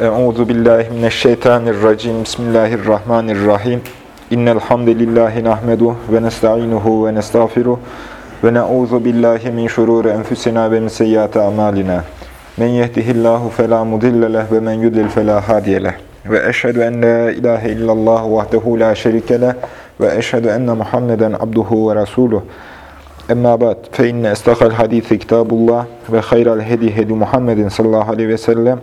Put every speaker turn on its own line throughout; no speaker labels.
Euzu billahi mineşşeytanirracim. Bismillahirrahmanirrahim. İnnel hamdelellahi nahmedu ve nestainuhu ve nestağfiruh ve na'uzu billahi min şururi enfusina ve min seyyiati amalina. Men yehdihillahu fela mudille ve men yudlil fela hadiye. Ve eşhedü en la ilahe illallah vahdehu la şerike ve eşhedü enne Muhammeden abduhu ve resuluh. Emma ba'd fe inne estakal hadisi kitabullah ve hayral hedi hedi Muhammedin sallallahu aleyhi ve sellem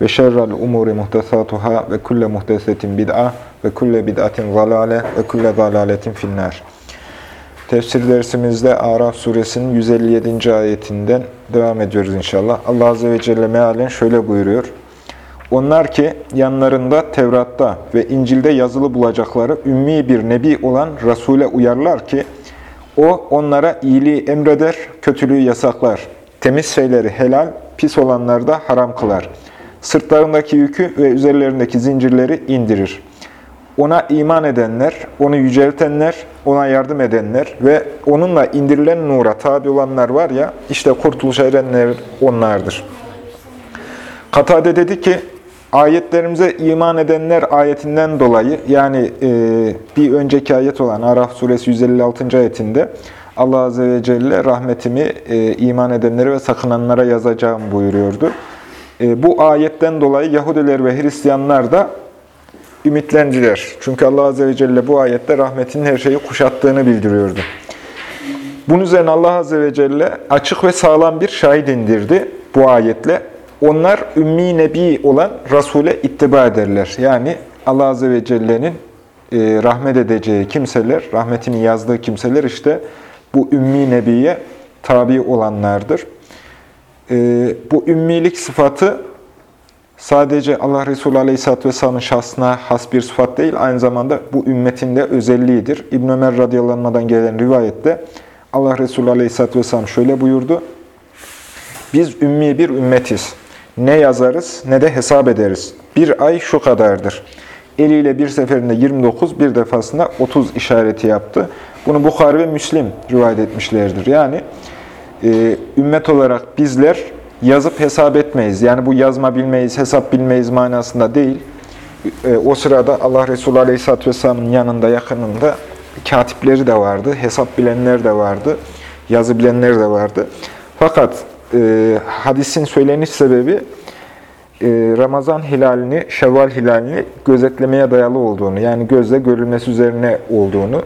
ve şerrel umuri muhtesatuhâ ve kulle muhtesetin bid'a ve kulle bid'atin zalale ve kulle zalaletin finnâr. Tefsir dersimizde Araf suresinin 157. ayetinden devam ediyoruz inşallah. Allah Azze ve Celle mealen şöyle buyuruyor. Onlar ki yanlarında Tevrat'ta ve İncil'de yazılı bulacakları ümmi bir nebi olan Resul'e uyarlar ki, o onlara iyiliği emreder, kötülüğü yasaklar. Temiz şeyleri helal, pis olanları da haram kılar. Sırtlarındaki yükü ve üzerlerindeki zincirleri indirir. Ona iman edenler, onu yüceltenler, ona yardım edenler ve onunla indirilen nura tabi olanlar var ya, işte kurtuluşa erenler onlardır. Katade dedi ki, ayetlerimize iman edenler ayetinden dolayı, yani e, bir önceki ayet olan Araf suresi 156. ayetinde, Allah Azze ve Celle rahmetimi e, iman edenlere ve sakınanlara yazacağım buyuruyordu. E, bu ayetten dolayı Yahudiler ve Hristiyanlar da ümitlendiler. Çünkü Allah Azze ve Celle bu ayette rahmetinin her şeyi kuşattığını bildiriyordu. Bunun üzerine Allah Azze ve Celle açık ve sağlam bir şahit indirdi bu ayetle. Onlar ümmi nebi olan Resul'e ittiba ederler. Yani Allah Azze ve Celle'nin e, rahmet edeceği kimseler, rahmetini yazdığı kimseler işte bu ümmi nebiye tabi olanlardır. E, bu ümmilik sıfatı sadece Allah Resulü Aleyhisselatü Vesselam'ın şahsına has bir sıfat değil, aynı zamanda bu ümmetin de özelliğidir. İbn Ömer radıyallahu gelen rivayette Allah Resulü Aleyhisselatü Vesselam şöyle buyurdu. Biz ümmi bir ümmetiz. Ne yazarız ne de hesap ederiz. Bir ay şu kadardır. Eliyle bir seferinde 29, bir defasında 30 işareti yaptı. Bunu Bukhari ve Müslim rivayet etmişlerdir. Yani e, ümmet olarak bizler yazıp hesap etmeyiz. Yani bu yazma bilmeyiz, hesap bilmeyiz manasında değil. E, o sırada Allah Resulü Aleyhisselatü Vesselam'ın yanında, yakınında katipleri de vardı, hesap bilenler de vardı, yazı bilenler de vardı. Fakat e, hadisin söyleniş sebebi e, Ramazan hilalini, Şevval hilalini gözetlemeye dayalı olduğunu, yani gözle görülmesi üzerine olduğunu,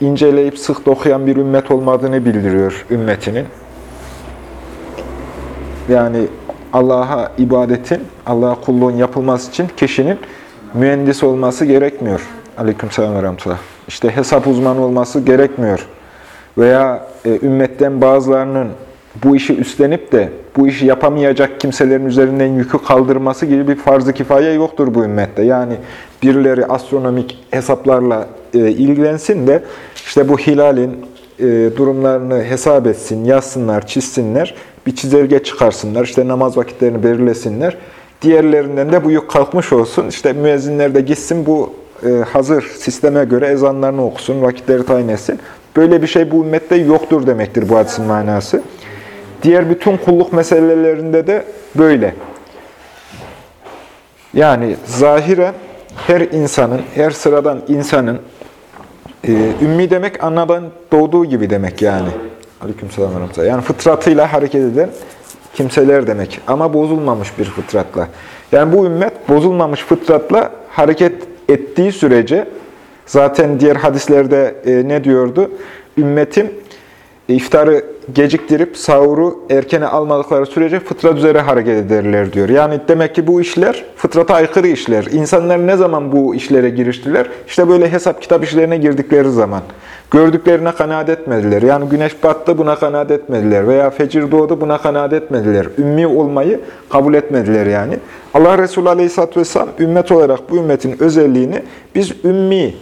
inceleyip sık dokuyan bir ümmet olmadığını bildiriyor ümmetinin. Yani Allah'a ibadetin, Allah'a kulluğun yapılması için kişinin mühendis olması gerekmiyor. Aleykümselam ve rahmetullah. İşte hesap uzmanı olması gerekmiyor. Veya e, ümmetten bazılarının bu işi üstlenip de bu işi yapamayacak kimselerin üzerinden yükü kaldırması gibi bir farz-ı kifaye yoktur bu ümmette. Yani birileri astronomik hesaplarla e, ilgilensin de işte bu hilalin e, durumlarını hesap etsin, yazsınlar, çizsinler, bir çizelge çıkarsınlar, işte namaz vakitlerini belirlesinler. Diğerlerinden de bu yük kalkmış olsun. İşte müezzinler de gitsin bu e, hazır sisteme göre ezanlarını okusun, vakitleri tayin etsin. Böyle bir şey bu ümmette yoktur demektir bu hadisin manası. Diğer bütün kulluk meselelerinde de böyle. Yani zahiren her insanın, her sıradan insanın e, ümmi demek anadan doğduğu gibi demek yani. Aleykümselam ve Yani fıtratıyla hareket eden kimseler demek. Ama bozulmamış bir fıtratla. Yani bu ümmet bozulmamış fıtratla hareket ettiği sürece zaten diğer hadislerde e, ne diyordu? Ümmetim iftarı geciktirip sahuru erkene almadıkları sürece fıtrat üzere hareket ederler diyor. Yani demek ki bu işler fıtrata aykırı işler. İnsanlar ne zaman bu işlere giriştiler? İşte böyle hesap kitap işlerine girdikleri zaman. Gördüklerine kanaat etmediler. Yani güneş battı buna kanaat etmediler. Veya fecir doğdu buna kanaat etmediler. Ümmi olmayı kabul etmediler yani. Allah Resulü Aleyhisselatü Vesselam ümmet olarak bu ümmetin özelliğini biz ümmi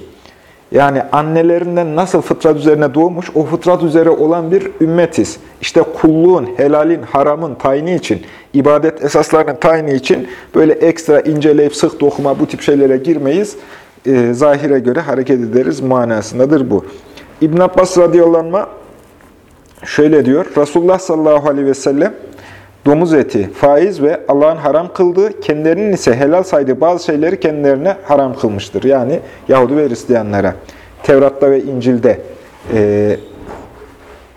yani annelerinden nasıl fıtrat üzerine doğmuş, o fıtrat üzere olan bir ümmetiz. İşte kulluğun, helalin, haramın tayini için, ibadet esaslarının tayini için böyle ekstra inceleyip sık dokuma bu tip şeylere girmeyiz. E, zahire göre hareket ederiz manasındadır bu. İbn Abbas radıyallahu anh şöyle diyor, Resulullah sallallahu aleyhi ve sellem domuz eti, faiz ve Allah'ın haram kıldığı, kendilerinin ise helal saydığı bazı şeyleri kendilerine haram kılmıştır. Yani Yahudi ve Hristiyanlara. Tevrat'ta ve İncil'de e,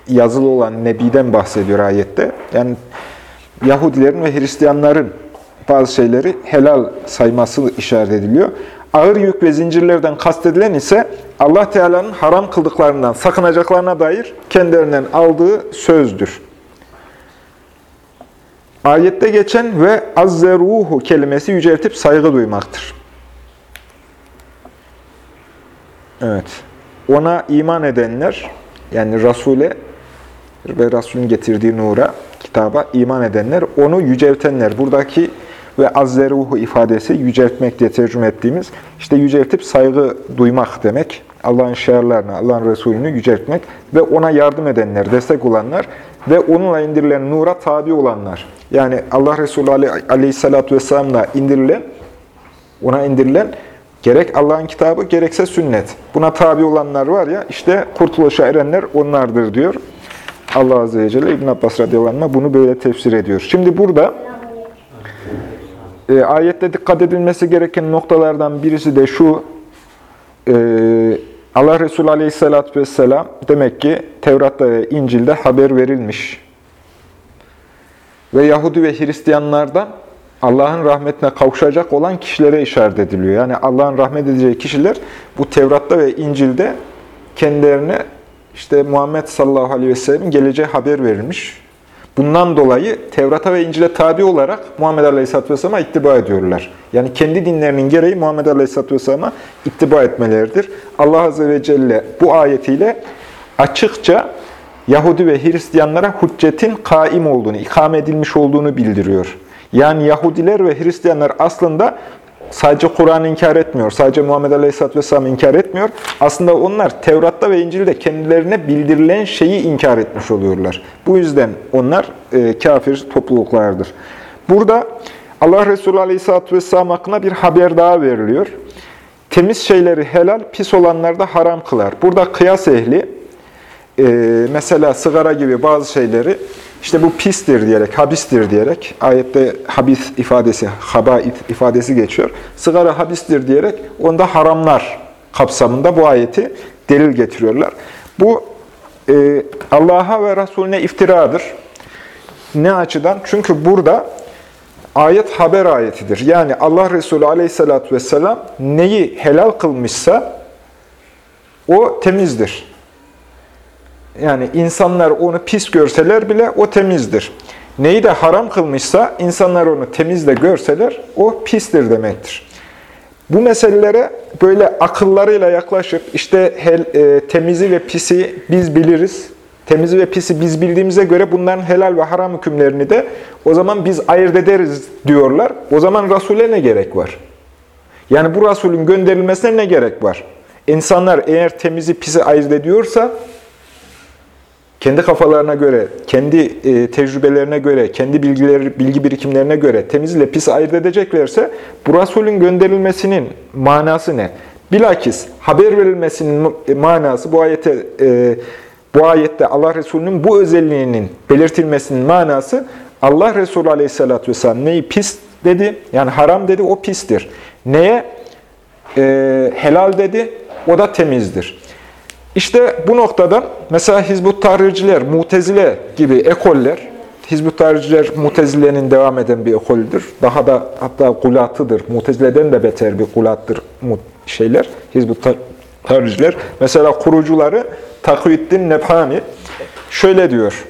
yazılı olan Nebi'den bahsediyor ayette. Yani Yahudilerin ve Hristiyanların bazı şeyleri helal sayması işaret ediliyor. Ağır yük ve zincirlerden kastedilen ise Allah Teala'nın haram kıldıklarından sakınacaklarına dair kendilerinden aldığı sözdür. Ayette geçen ve azzeruhu kelimesi yüceltip saygı duymaktır. Evet. Ona iman edenler, yani Resul'e ve Resul'ün getirdiği nura, kitaba iman edenler, onu yüceltenler. Buradaki ve azzeruhu ifadesi yüceltmek diye tercüme ettiğimiz, işte yüceltip saygı duymak demek. Allah'ın şiarlarını, Allah'ın Resulünü yüceltmek ve ona yardım edenler, destek olanlar ve onunla indirilen nura tabi olanlar. Yani Allah Resulü aleyhissalatü vesselam'la indirilen, ona indirilen gerek Allah'ın kitabı gerekse sünnet. Buna tabi olanlar var ya, işte kurtuluşa erenler onlardır diyor. Allah Azze ve Celle İbn Abbas radıyallahu bunu böyle tefsir ediyor. Şimdi burada e, ayette dikkat edilmesi gereken noktalardan birisi de şu, e, Allah Resulü Aleyhisselatü Vesselam demek ki Tevrat'ta ve İncil'de haber verilmiş. Ve Yahudi ve Hristiyanlardan Allah'ın rahmetine kavuşacak olan kişilere işaret ediliyor. Yani Allah'ın rahmet edeceği kişiler bu Tevrat'ta ve İncil'de kendilerine işte Muhammed sallallahu aleyhi ve sellem'in geleceği haber verilmiş. Bundan dolayı Tevrat'a ve İncil'e tabi olarak Muhammed Aleyhisselatü Vesselam'a ittiba ediyorlar. Yani kendi dinlerinin gereği Muhammed Aleyhisselatü Vesselam'a ittiba etmeleridir. Allah Azze ve Celle bu ayetiyle açıkça Yahudi ve Hristiyanlara hüccetin kaim olduğunu, ikame edilmiş olduğunu bildiriyor. Yani Yahudiler ve Hristiyanlar aslında sadece Kur'an'ı inkar etmiyor, sadece Muhammed Aleyhisselatü Vesselam'ı inkar etmiyor. Aslında onlar Tevrat'ta ve İncil'de kendilerine bildirilen şeyi inkar etmiş oluyorlar. Bu yüzden onlar e, kafir topluluklardır. Burada Allah Resulü Aleyhisselatü Vesselam hakkında bir haber daha veriliyor. Temiz şeyleri helal, pis olanları da haram kılar. Burada kıyas ehli, e, mesela sigara gibi bazı şeyleri işte bu pistir diyerek, habistir diyerek, ayette habis ifadesi, habait ifadesi geçiyor. Sigara habistir diyerek onda haramlar kapsamında bu ayeti delil getiriyorlar. Bu e, Allah'a ve Resulüne iftiradır. Ne açıdan? Çünkü burada ayet haber ayetidir. Yani Allah Resulü aleyhissalatü vesselam neyi helal kılmışsa o temizdir. Yani insanlar onu pis görseler bile o temizdir. Neyi de haram kılmışsa insanlar onu temiz de görseler o pistir demektir. Bu meselelere böyle akıllarıyla yaklaşıp işte hel, e, temizi ve pisi biz biliriz. Temizi ve pisi biz bildiğimize göre bunların helal ve haram hükümlerini de o zaman biz ayırt ederiz diyorlar. O zaman Resul'e ne gerek var? Yani bu Resul'ün gönderilmesine ne gerek var? İnsanlar eğer temizi pisi ayırt ediyorsa kendi kafalarına göre, kendi e, tecrübelerine göre, kendi bilgileri, bilgi birikimlerine göre temiz ile pis ayırt edeceklerse bu Resulün gönderilmesinin manası ne? Bilakis haber verilmesinin manası bu ayete e, bu ayette Allah Resulü'nün bu özelliğinin belirtilmesinin manası Allah Resulü Aleyhisselatü Vesselam neyi pis dedi, yani haram dedi, o pistir. Neye e, helal dedi, o da temizdir. İşte bu noktada mesela Hizbut Tahrirciler, Mutezile gibi ekoller, Hizbut Tahrirciler Mutezile'nin devam eden bir ekoldür. Daha da hatta gulatıdır. Mutezile'den de beter bir gulattır şeyler. Hizbut Tahrirciler. Mesela kurucuları Takviddin Nebhani şöyle diyor.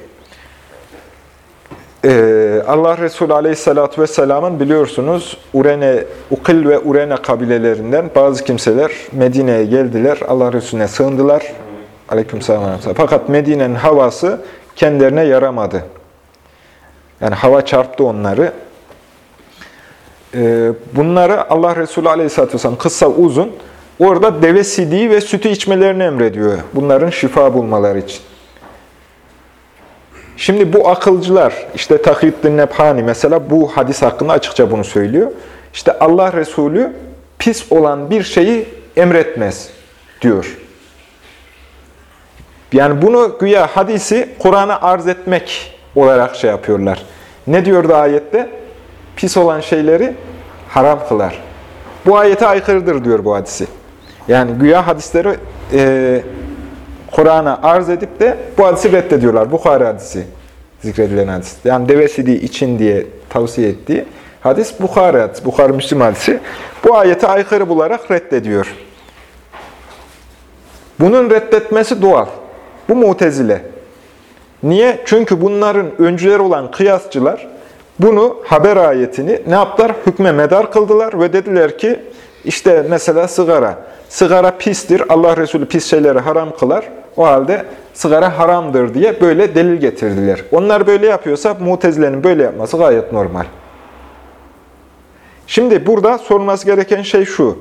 Ee, Allah Resulü Aleyhisselatü Vesselam'ın biliyorsunuz Urene, Ukil ve Urene kabilelerinden bazı kimseler Medine'ye geldiler. Allah Resulüne sığındılar. Aleykümselam. Fakat Medine'nin havası kendilerine yaramadı. Yani hava çarptı onları. Ee, bunları Allah Resulü Aleyhisselatü Vesselam kısa uzun orada deve sidiği ve sütü içmelerini emrediyor. Bunların şifa bulmaları için. Şimdi bu akılcılar, işte Takhiddin Nebhani mesela bu hadis hakkında açıkça bunu söylüyor. İşte Allah Resulü pis olan bir şeyi emretmez diyor. Yani bunu güya hadisi Kur'an'a arz etmek olarak şey yapıyorlar. Ne diyordu ayette? Pis olan şeyleri haram kılar. Bu ayete aykırıdır diyor bu hadisi. Yani güya hadisleri e, Kur'an'a arz edip de bu hadisi reddediyorlar. Bukhari hadisi zikredilen hadis. Yani deve sidiği için diye tavsiye ettiği hadis Bukhari hadisi, Bukhari Müslim hadisi. Bu ayete aykırı bularak reddediyor. Bunun reddetmesi doğal. Bu mutezile. Niye? Çünkü bunların öncüleri olan kıyasçılar bunu haber ayetini ne yaptılar? Hükme medar kıldılar ve dediler ki işte mesela sigara. Sigara pistir. Allah Resulü pis şeyleri haram kılar. O halde sigara haramdır diye böyle delil getirdiler. Onlar böyle yapıyorsa mutezilenin böyle yapması gayet normal. Şimdi burada sorulması gereken şey şu.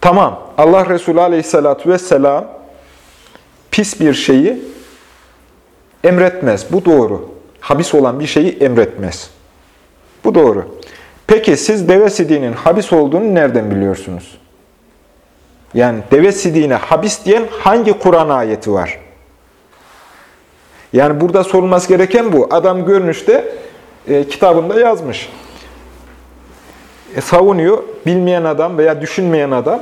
Tamam, Allah Resulü aleyhissalatü vesselam pis bir şeyi emretmez. Bu doğru. Habis olan bir şeyi emretmez. Bu doğru. Peki siz deve sidiğinin habis olduğunu nereden biliyorsunuz? Yani deve sidiğine habis diyen hangi Kur'an ayeti var? Yani burada sorulması gereken bu. Adam görünüşte e, kitabında yazmış. E, savunuyor. Bilmeyen adam veya düşünmeyen adam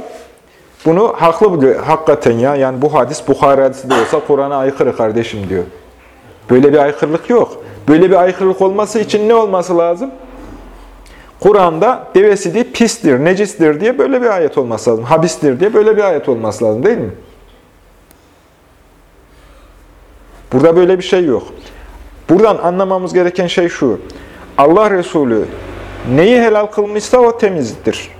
bunu haklı buluyor. Hakikaten ya yani bu hadis Bukhari hadisi de olsa Kur'an'a aykırı kardeşim diyor. Böyle bir aykırılık yok. Böyle bir aykırılık olması için ne olması lazım? Kur'an'da devesi diye pistir, necistir diye böyle bir ayet olması lazım. Habistir diye böyle bir ayet olması lazım değil mi? Burada böyle bir şey yok. Buradan anlamamız gereken şey şu. Allah Resulü neyi helal kılmışsa o temizdir.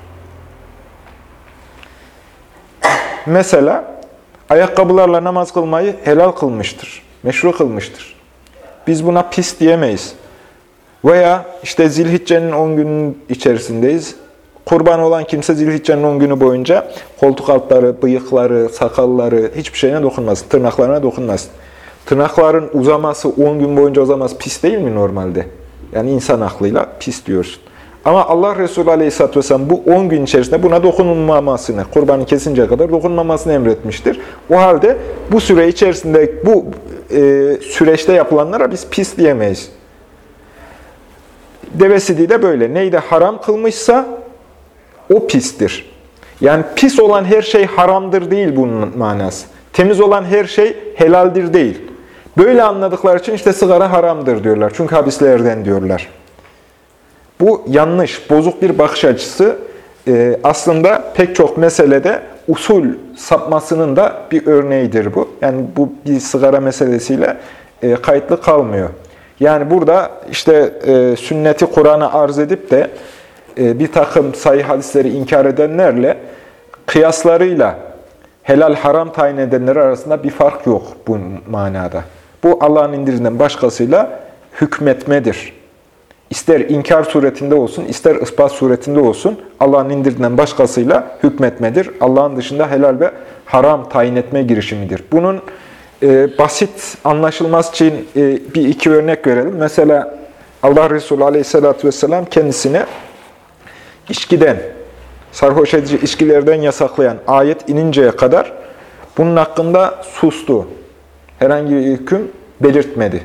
Mesela ayakkabılarla namaz kılmayı helal kılmıştır. Meşru kılmıştır. Biz buna pis diyemeyiz. Veya işte zilhiccenin 10 günün içerisindeyiz. Kurban olan kimse zilhiccenin 10 günü boyunca koltuk altları, bıyıkları, sakalları hiçbir şeyine dokunmasın. Tırnaklarına dokunmasın. Tırnakların uzaması 10 gün boyunca uzaması pis değil mi normalde? Yani insan aklıyla pis diyorsun. Ama Allah Resulü Aleyhisselatü Vesselam bu 10 gün içerisinde buna dokunulmamasını, kurbanı kesinceye kadar dokunmamasını emretmiştir. O halde bu süre içerisinde bu e, süreçte yapılanlara biz pis diyemeyiz. Devesi de böyle. Neyde haram kılmışsa o pistir. Yani pis olan her şey haramdır değil bunun manası. Temiz olan her şey helaldir değil. Böyle anladıkları için işte sigara haramdır diyorlar. Çünkü hadislerden diyorlar. Bu yanlış, bozuk bir bakış açısı. Ee, aslında pek çok meselede usul sapmasının da bir örneğidir bu. Yani bu bir sigara meselesiyle e, kayıtlı kalmıyor. Yani burada işte e, sünneti Kur'an'a arz edip de e, bir takım sayı hadisleri inkar edenlerle kıyaslarıyla helal haram tayin edenler arasında bir fark yok bu manada. Bu Allah'ın indirinden başkasıyla hükmetmedir. İster inkar suretinde olsun, ister ispat suretinde olsun Allah'ın indirinden başkasıyla hükmetmedir. Allah'ın dışında helal ve haram tayin etme girişimidir. Bunun e, basit anlaşılması için e, bir iki örnek verelim. Mesela Allah Resulü Aleyhisselatü vesselam kendisine içkiden, sarhoş edici içkilerden yasaklayan ayet ininceye kadar bunun hakkında sustu. Herhangi bir hüküm belirtmedi.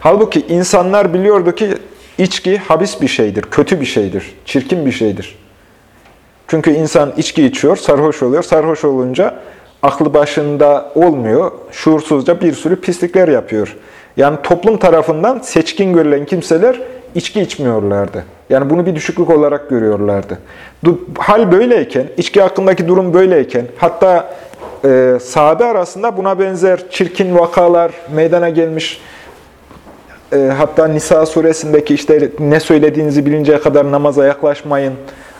Halbuki insanlar biliyordu ki içki habis bir şeydir, kötü bir şeydir, çirkin bir şeydir. Çünkü insan içki içiyor, sarhoş oluyor. Sarhoş olunca aklı başında olmuyor, şuursuzca bir sürü pislikler yapıyor. Yani toplum tarafından seçkin görülen kimseler içki içmiyorlardı. Yani bunu bir düşüklük olarak görüyorlardı. Hal böyleyken, içki hakkındaki durum böyleyken, hatta e, sahabe arasında buna benzer çirkin vakalar meydana gelmiş. E, hatta Nisa suresindeki işte ne söylediğinizi bilinceye kadar namaza yaklaşmayın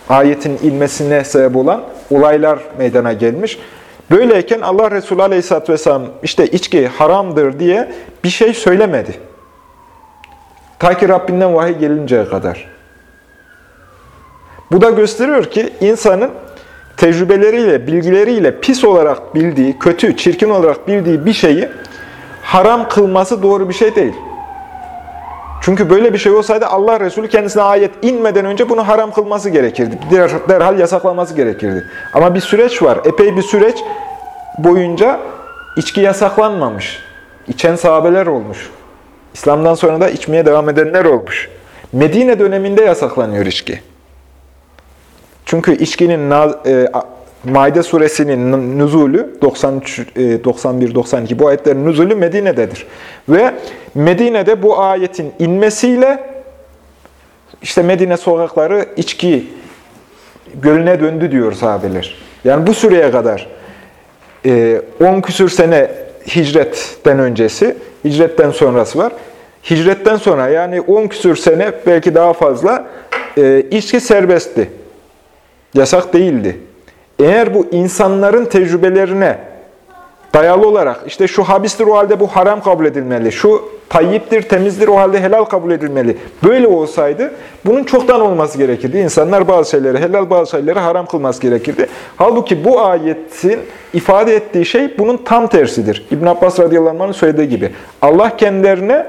ayetin ilmesine sebep olan olaylar meydana gelmiş. Böyleyken Allah Resulü Aleyhisselatü Vesselam işte içki haramdır diye bir şey söylemedi. Ta ki Rabbinden vahiy gelinceye kadar. Bu da gösteriyor ki insanın tecrübeleriyle, bilgileriyle pis olarak bildiği, kötü, çirkin olarak bildiği bir şeyi haram kılması doğru bir şey değil. Çünkü böyle bir şey olsaydı Allah Resulü kendisine ayet inmeden önce bunu haram kılması gerekirdi. Derhal yasaklaması gerekirdi. Ama bir süreç var. Epey bir süreç boyunca içki yasaklanmamış. İçen sahabeler olmuş. İslam'dan sonra da içmeye devam edenler olmuş. Medine döneminde yasaklanıyor içki. Çünkü içkinin e, Maide suresinin nüzulü 93 91 92 bu ayetlerin nüzulü Medine'dedir. Ve Medine'de bu ayetin inmesiyle işte Medine sokakları içki gölüne döndü diyor sahabeler. Yani bu süreye kadar 10 e, küsür sene hicretten öncesi, hicretten sonrası var. Hicretten sonra yani 10 küsür sene belki daha fazla e, içki serbestti. Yasak değildi. Eğer bu insanların tecrübelerine dayalı olarak işte şu habistir o halde bu haram kabul edilmeli, şu tayyiptir, temizdir o halde helal kabul edilmeli. Böyle olsaydı bunun çoktan olması gerekirdi. İnsanlar bazı şeyleri helal, bazı şeyleri haram kılması gerekirdi. Halbuki bu ayetin ifade ettiği şey bunun tam tersidir. İbn Abbas radıyallahu anh'ın söylediği gibi. Allah kendilerine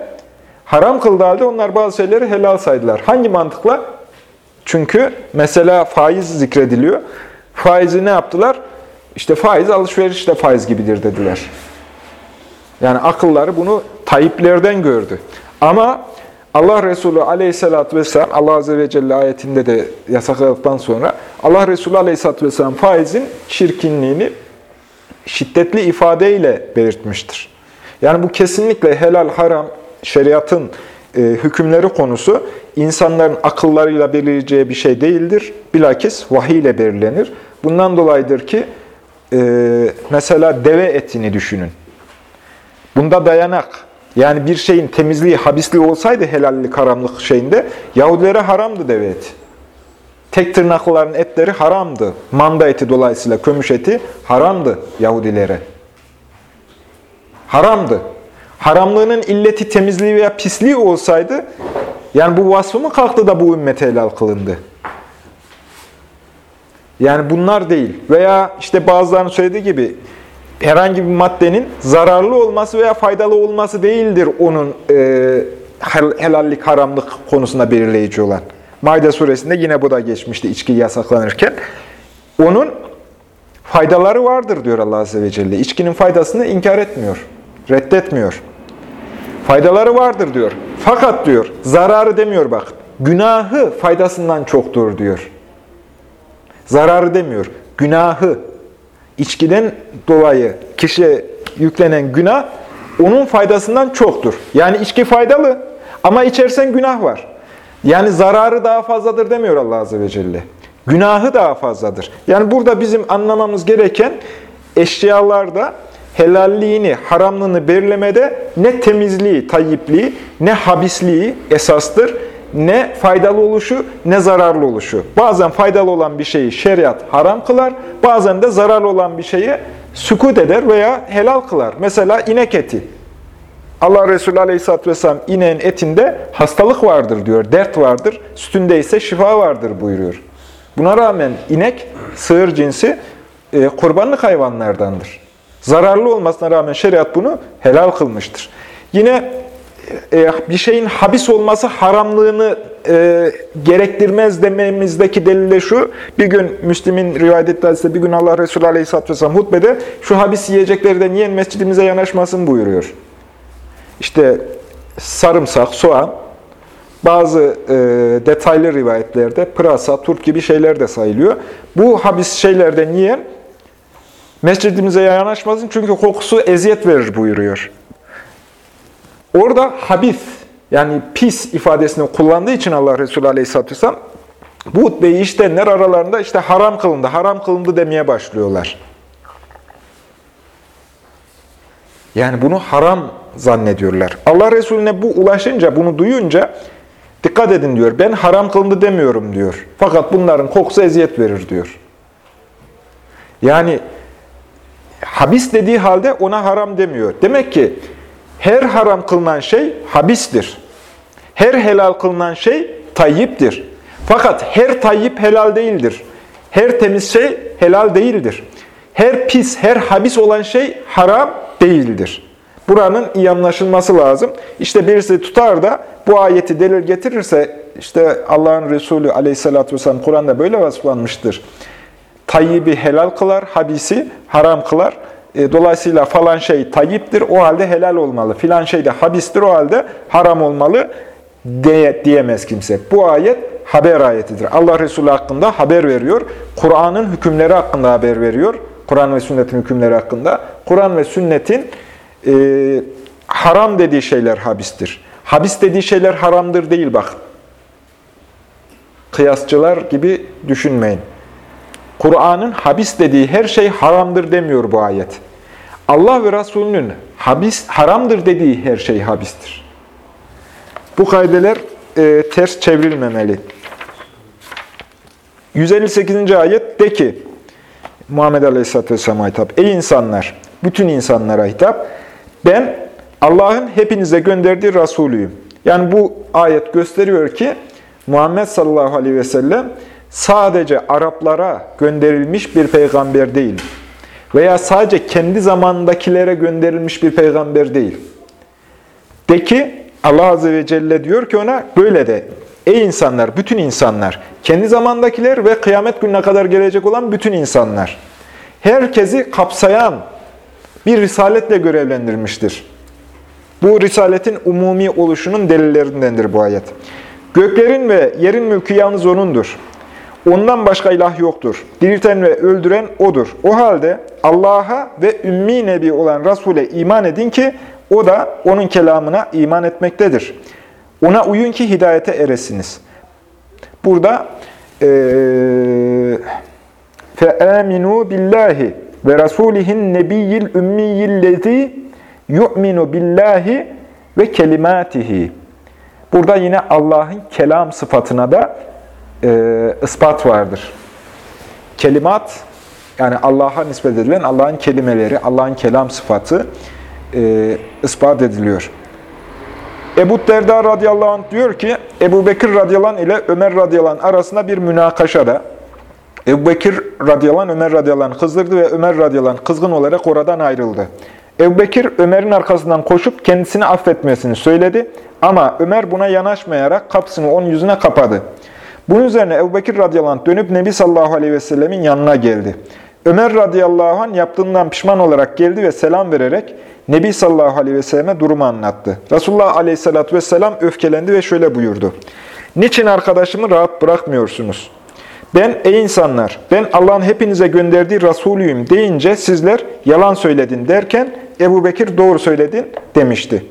haram kıldığı halde onlar bazı şeyleri helal saydılar. Hangi mantıkla? Çünkü mesela faiz zikrediliyor. Faizi ne yaptılar? İşte faiz alışveriş de faiz gibidir dediler. Yani akılları bunu Tayyiplerden gördü. Ama Allah Resulü aleyhissalatü vesselam, Allah Azze ve Celle ayetinde de yasakladıktan sonra Allah Resulü aleyhissalatü vesselam faizin çirkinliğini şiddetli ifadeyle belirtmiştir. Yani bu kesinlikle helal, haram, şeriatın e, hükümleri konusu insanların akıllarıyla belirleyeceği bir şey değildir. Bilakis vahiy ile belirlenir. Bundan dolayıdır ki e, mesela deve etini düşünün. Bunda dayanak, yani bir şeyin temizliği, habisliği olsaydı helallik, haramlık şeyinde, Yahudilere haramdı deve eti. Tek tırnaklıların etleri haramdı. Manda eti dolayısıyla kömüş eti haramdı Yahudilere. Haramdı. Haramlığının illeti temizliği veya pisliği olsaydı, yani bu vasfı mı kalktı da bu ümmete helal kılındı? Yani bunlar değil. Veya işte bazılarının söylediği gibi herhangi bir maddenin zararlı olması veya faydalı olması değildir onun e, helallik, haramlık konusunda belirleyici olan. Maide suresinde yine bu da geçmişti içki yasaklanırken. Onun faydaları vardır diyor Allah Azze ve Celle. İçkinin faydasını inkar etmiyor, reddetmiyor. Faydaları vardır diyor. Fakat diyor, zararı demiyor bak. Günahı faydasından çoktur diyor. Zararı demiyor. Günahı, içkiden dolayı kişiye yüklenen günah onun faydasından çoktur. Yani içki faydalı ama içersen günah var. Yani zararı daha fazladır demiyor Allah Azze ve Celle. Günahı daha fazladır. Yani burada bizim anlamamız gereken eşyalarda helalliğini, haramlığını belirlemede ne temizliği, tayyipliği, ne habisliği esastır ne faydalı oluşu ne zararlı oluşu. Bazen faydalı olan bir şeyi şeriat haram kılar, bazen de zararlı olan bir şeyi sükut eder veya helal kılar. Mesela inek eti. Allah Resulü Aleyhisselatü Vesselam ineğin etinde hastalık vardır diyor, dert vardır, sütünde ise şifa vardır buyuruyor. Buna rağmen inek, sığır cinsi e, kurbanlık hayvanlardandır. Zararlı olmasına rağmen şeriat bunu helal kılmıştır. Yine e, bir şeyin habis olması haramlığını e, gerektirmez dememizdeki delil de şu. Bir gün Müslim'in rivayet ettiği bir gün Allah Resulü Aleyhisselatü Vesselam hutbede şu habis yiyeceklerden yiyen mescidimize yanaşmasın buyuruyor. İşte sarımsak, soğan, bazı e, detaylı rivayetlerde pırasa, turp gibi şeyler de sayılıyor. Bu habis şeylerden yiyen mescidimize yanaşmasın çünkü kokusu eziyet verir buyuruyor. Orada habis yani pis ifadesini kullandığı için Allah Resulü Aleyhisselatü Vesselam bu hutbeyi iştenler aralarında işte haram kılındı, haram kılındı demeye başlıyorlar. Yani bunu haram zannediyorlar. Allah Resulüne bu ulaşınca, bunu duyunca dikkat edin diyor. Ben haram kılındı demiyorum diyor. Fakat bunların kokusu eziyet verir diyor. Yani habis dediği halde ona haram demiyor. Demek ki her haram kılınan şey habistir. Her helal kılınan şey tayyiptir. Fakat her tayyip helal değildir. Her temiz şey helal değildir. Her pis, her habis olan şey haram değildir. Buranın iyi anlaşılması lazım. İşte birisi tutar da bu ayeti delil getirirse, işte Allah'ın Resulü aleyhissalatü vesselam Kur'an'da böyle vasıflanmıştır. Tayyibi helal kılar, habisi haram kılar. E, dolayısıyla falan şey tayyiptir, o halde helal olmalı. Filan şey de habistir, o halde haram olmalı diye, diyemez kimse. Bu ayet haber ayetidir. Allah Resulü hakkında haber veriyor. Kur'an'ın hükümleri hakkında haber veriyor. Kur'an ve sünnetin hükümleri hakkında. Kur'an ve sünnetin e, haram dediği şeyler habistir. Habis dediği şeyler haramdır değil bak. Kıyasçılar gibi düşünmeyin. Kur'an'ın habis dediği her şey haramdır demiyor bu ayet. Allah ve Resulünün habis, haramdır dediği her şey habistir. Bu kaideler e, ters çevrilmemeli. 158. ayet de ki, Muhammed Aleyhisselatü Vesselam'a hitap, Ey insanlar, bütün insanlara hitap, ben Allah'ın hepinize gönderdiği Resulüyüm. Yani bu ayet gösteriyor ki, Muhammed sallallahu aleyhi ve sellem sadece Araplara gönderilmiş bir peygamber değil. Veya sadece kendi zamandakilere gönderilmiş bir peygamber değil. De ki Allah Azze ve Celle diyor ki ona böyle de ey insanlar, bütün insanlar, kendi zamandakiler ve kıyamet gününe kadar gelecek olan bütün insanlar. Herkesi kapsayan bir risaletle görevlendirmiştir. Bu risaletin umumi oluşunun delillerindendir bu ayet. Göklerin ve yerin mülkü yalnız O'nundur. Ondan başka ilah yoktur. Dirilten ve öldüren O'dur. O halde Allah'a ve ümmi nebi olan Resul'e iman edin ki o da onun kelamına iman etmektedir. Ona uyun ki hidayete eresiniz. Burada فَآمِنُوا بِاللّٰهِ وَرَسُولِهِ النَّبِيِّ الْاُمِّيِّ الَّذ۪ي يُؤْمِنُ بِاللّٰهِ ve kelimatihi. Burada yine Allah'ın kelam sıfatına da e, ispat vardır. Kelimat, yani Allah'a nispet edilen Allah'ın kelimeleri, Allah'ın kelam sıfatı e, ispat ediliyor. Ebu Derda radıyallahu anh diyor ki, Ebu Bekir radıyallahu anh ile Ömer radıyallahu anh arasında bir münakaşada, Ebu Bekir radıyallahu anh, Ömer radıyallahu anh kızdırdı ve Ömer radıyallahu anh kızgın olarak oradan ayrıldı. Ebu Bekir Ömer'in arkasından koşup kendisini affetmesini söyledi ama Ömer buna yanaşmayarak kapısını onun yüzüne kapadı. Bunun üzerine Ebu Bekir radıyallahu anh dönüp Nebi sallallahu aleyhi ve sellemin yanına geldi. Ömer radıyallahu anh yaptığından pişman olarak geldi ve selam vererek Nebi sallallahu aleyhi ve selleme durumu anlattı. Resulullah aleyhissalatü vesselam öfkelendi ve şöyle buyurdu. Niçin arkadaşımı rahat bırakmıyorsunuz? Ben ey insanlar, ben Allah'ın hepinize gönderdiği Resulüyüm deyince sizler yalan söyledin derken Ebu Bekir doğru söyledin demişti.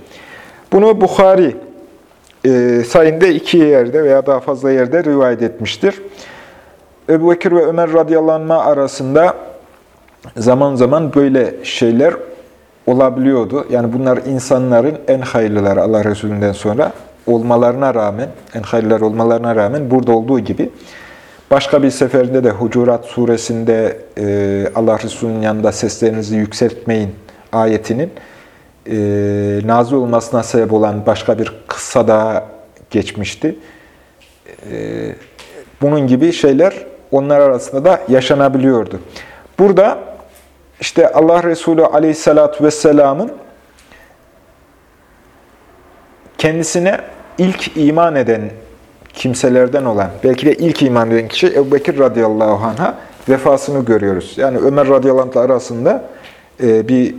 Bunu Bukhari e, sayında iki yerde veya daha fazla yerde rivayet etmiştir. Ebu Bekir ve Ömer radıyallahu anh arasında zaman zaman böyle şeyler olabiliyordu. Yani bunlar insanların en hayırlıları Allah Resulü'nden sonra olmalarına rağmen, en hayırlılar olmalarına rağmen burada olduğu gibi başka bir seferinde de Hucurat suresinde e, Allah Resulü'nün yanında seslerinizi yükseltmeyin ayetinin e, nazil olmasına sebep olan başka bir kıssa daha geçmişti. E, bunun gibi şeyler onlar arasında da yaşanabiliyordu. Burada işte Allah Resulü aleyhissalatü vesselamın kendisine ilk iman eden kimselerden olan, belki de ilk iman eden kişi Ebu Bekir radıyallahu anh'a vefasını görüyoruz. Yani Ömer radıyallahu anh arasında e, bir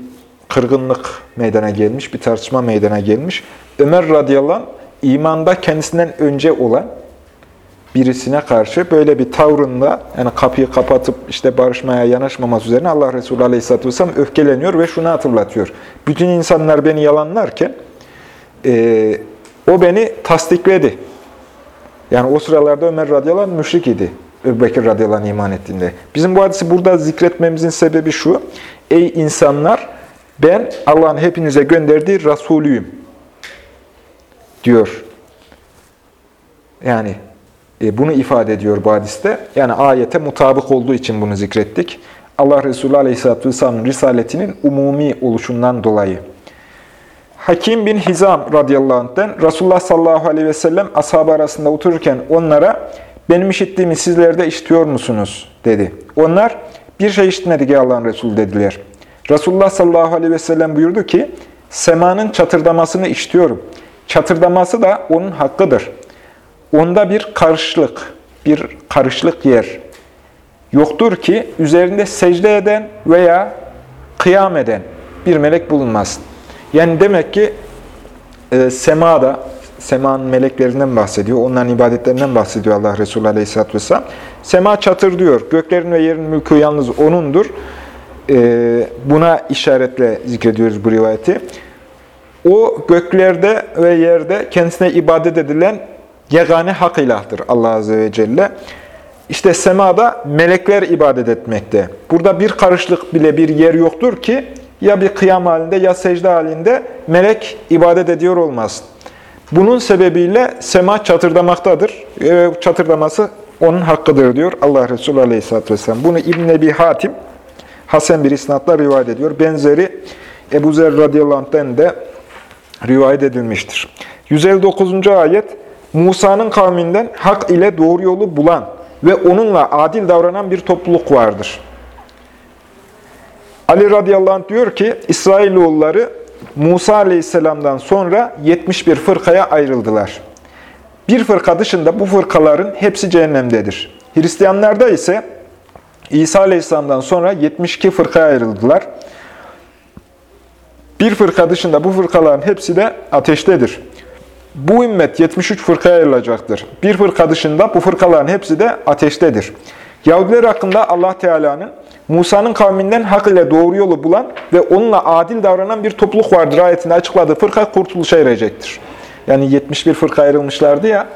kırgınlık meydana gelmiş, bir tartışma meydana gelmiş. Ömer radıyallahu anh, imanda kendisinden önce olan birisine karşı böyle bir tavrında, yani kapıyı kapatıp işte barışmaya yanaşmaması üzerine Allah Resulü aleyhisselatü vesselam öfkeleniyor ve şunu hatırlatıyor. Bütün insanlar beni yalanlarken e, o beni tasdikledi. Yani o sıralarda Ömer radıyallahu anh müşrik idi. Ebu radıyallahu anh iman ettiğinde. Bizim bu hadisi burada zikretmemizin sebebi şu. Ey insanlar! Ben Allah'ın hepinize gönderdiği Resulüyüm diyor. Yani e, bunu ifade ediyor bu hadiste. Yani ayete mutabık olduğu için bunu zikrettik. Allah Resulü Aleyhisselatü Vesselam'ın risaletinin umumi oluşundan dolayı. Hakim bin Hizam radıyallahu anh'den Resulullah sallallahu aleyhi ve sellem ashabı arasında otururken onlara benim işittiğimi sizler de işitiyor musunuz? dedi. Onlar bir şey işitmedik ya Allah'ın Resulü dediler. Resulullah sallallahu aleyhi ve sellem buyurdu ki, semanın çatırdamasını işitiyorum. Çatırdaması da onun hakkıdır. Onda bir karışlık, bir karışlık yer yoktur ki üzerinde secde eden veya kıyam eden bir melek bulunmaz. Yani demek ki e, semada, semanın meleklerinden bahsediyor, onların ibadetlerinden bahsediyor Allah Resulü Aleyhisselatü Vesselam. Sema çatır diyor, göklerin ve yerin mülkü yalnız O'nundur. E, buna işaretle zikrediyoruz bu rivayeti. O göklerde ve yerde kendisine ibadet edilen yegane hak ilahtır Allah Azze ve Celle. İşte semada melekler ibadet etmekte. Burada bir karışlık bile bir yer yoktur ki ya bir kıyam halinde ya secde halinde melek ibadet ediyor olmaz. Bunun sebebiyle sema çatırdamaktadır. Çatırdaması onun hakkıdır diyor Allah Resulü Aleyhisselatü Vesselam. Bunu İbn Ebi Hatim Hasan bir isnatla rivayet ediyor. Benzeri Ebu Zer radıyallahu anh'den de rivayet edilmiştir. 159. ayet Musa'nın kavminden hak ile doğru yolu bulan ve onunla adil davranan bir topluluk vardır. Ali radıyallahu anh diyor ki, İsrailoğulları Musa aleyhisselamdan sonra 71 fırkaya ayrıldılar. Bir fırka dışında bu fırkaların hepsi cehennemdedir. Hristiyanlarda ise İsa aleyhisselamdan sonra 72 fırkaya ayrıldılar. Bir fırka dışında bu fırkaların hepsi de ateştedir. Bu ümmet 73 fırkaya ayrılacaktır. Bir fırka dışında bu fırkaların hepsi de ateştedir. Yahudiler hakkında Allah Teala'nın Musa'nın kavminden hak ile doğru yolu bulan ve onunla adil davranan bir topluluk vardır ayetinde açıkladığı fırka kurtuluşa erecektir. Yani 71 fırka ayrılmışlardı ya,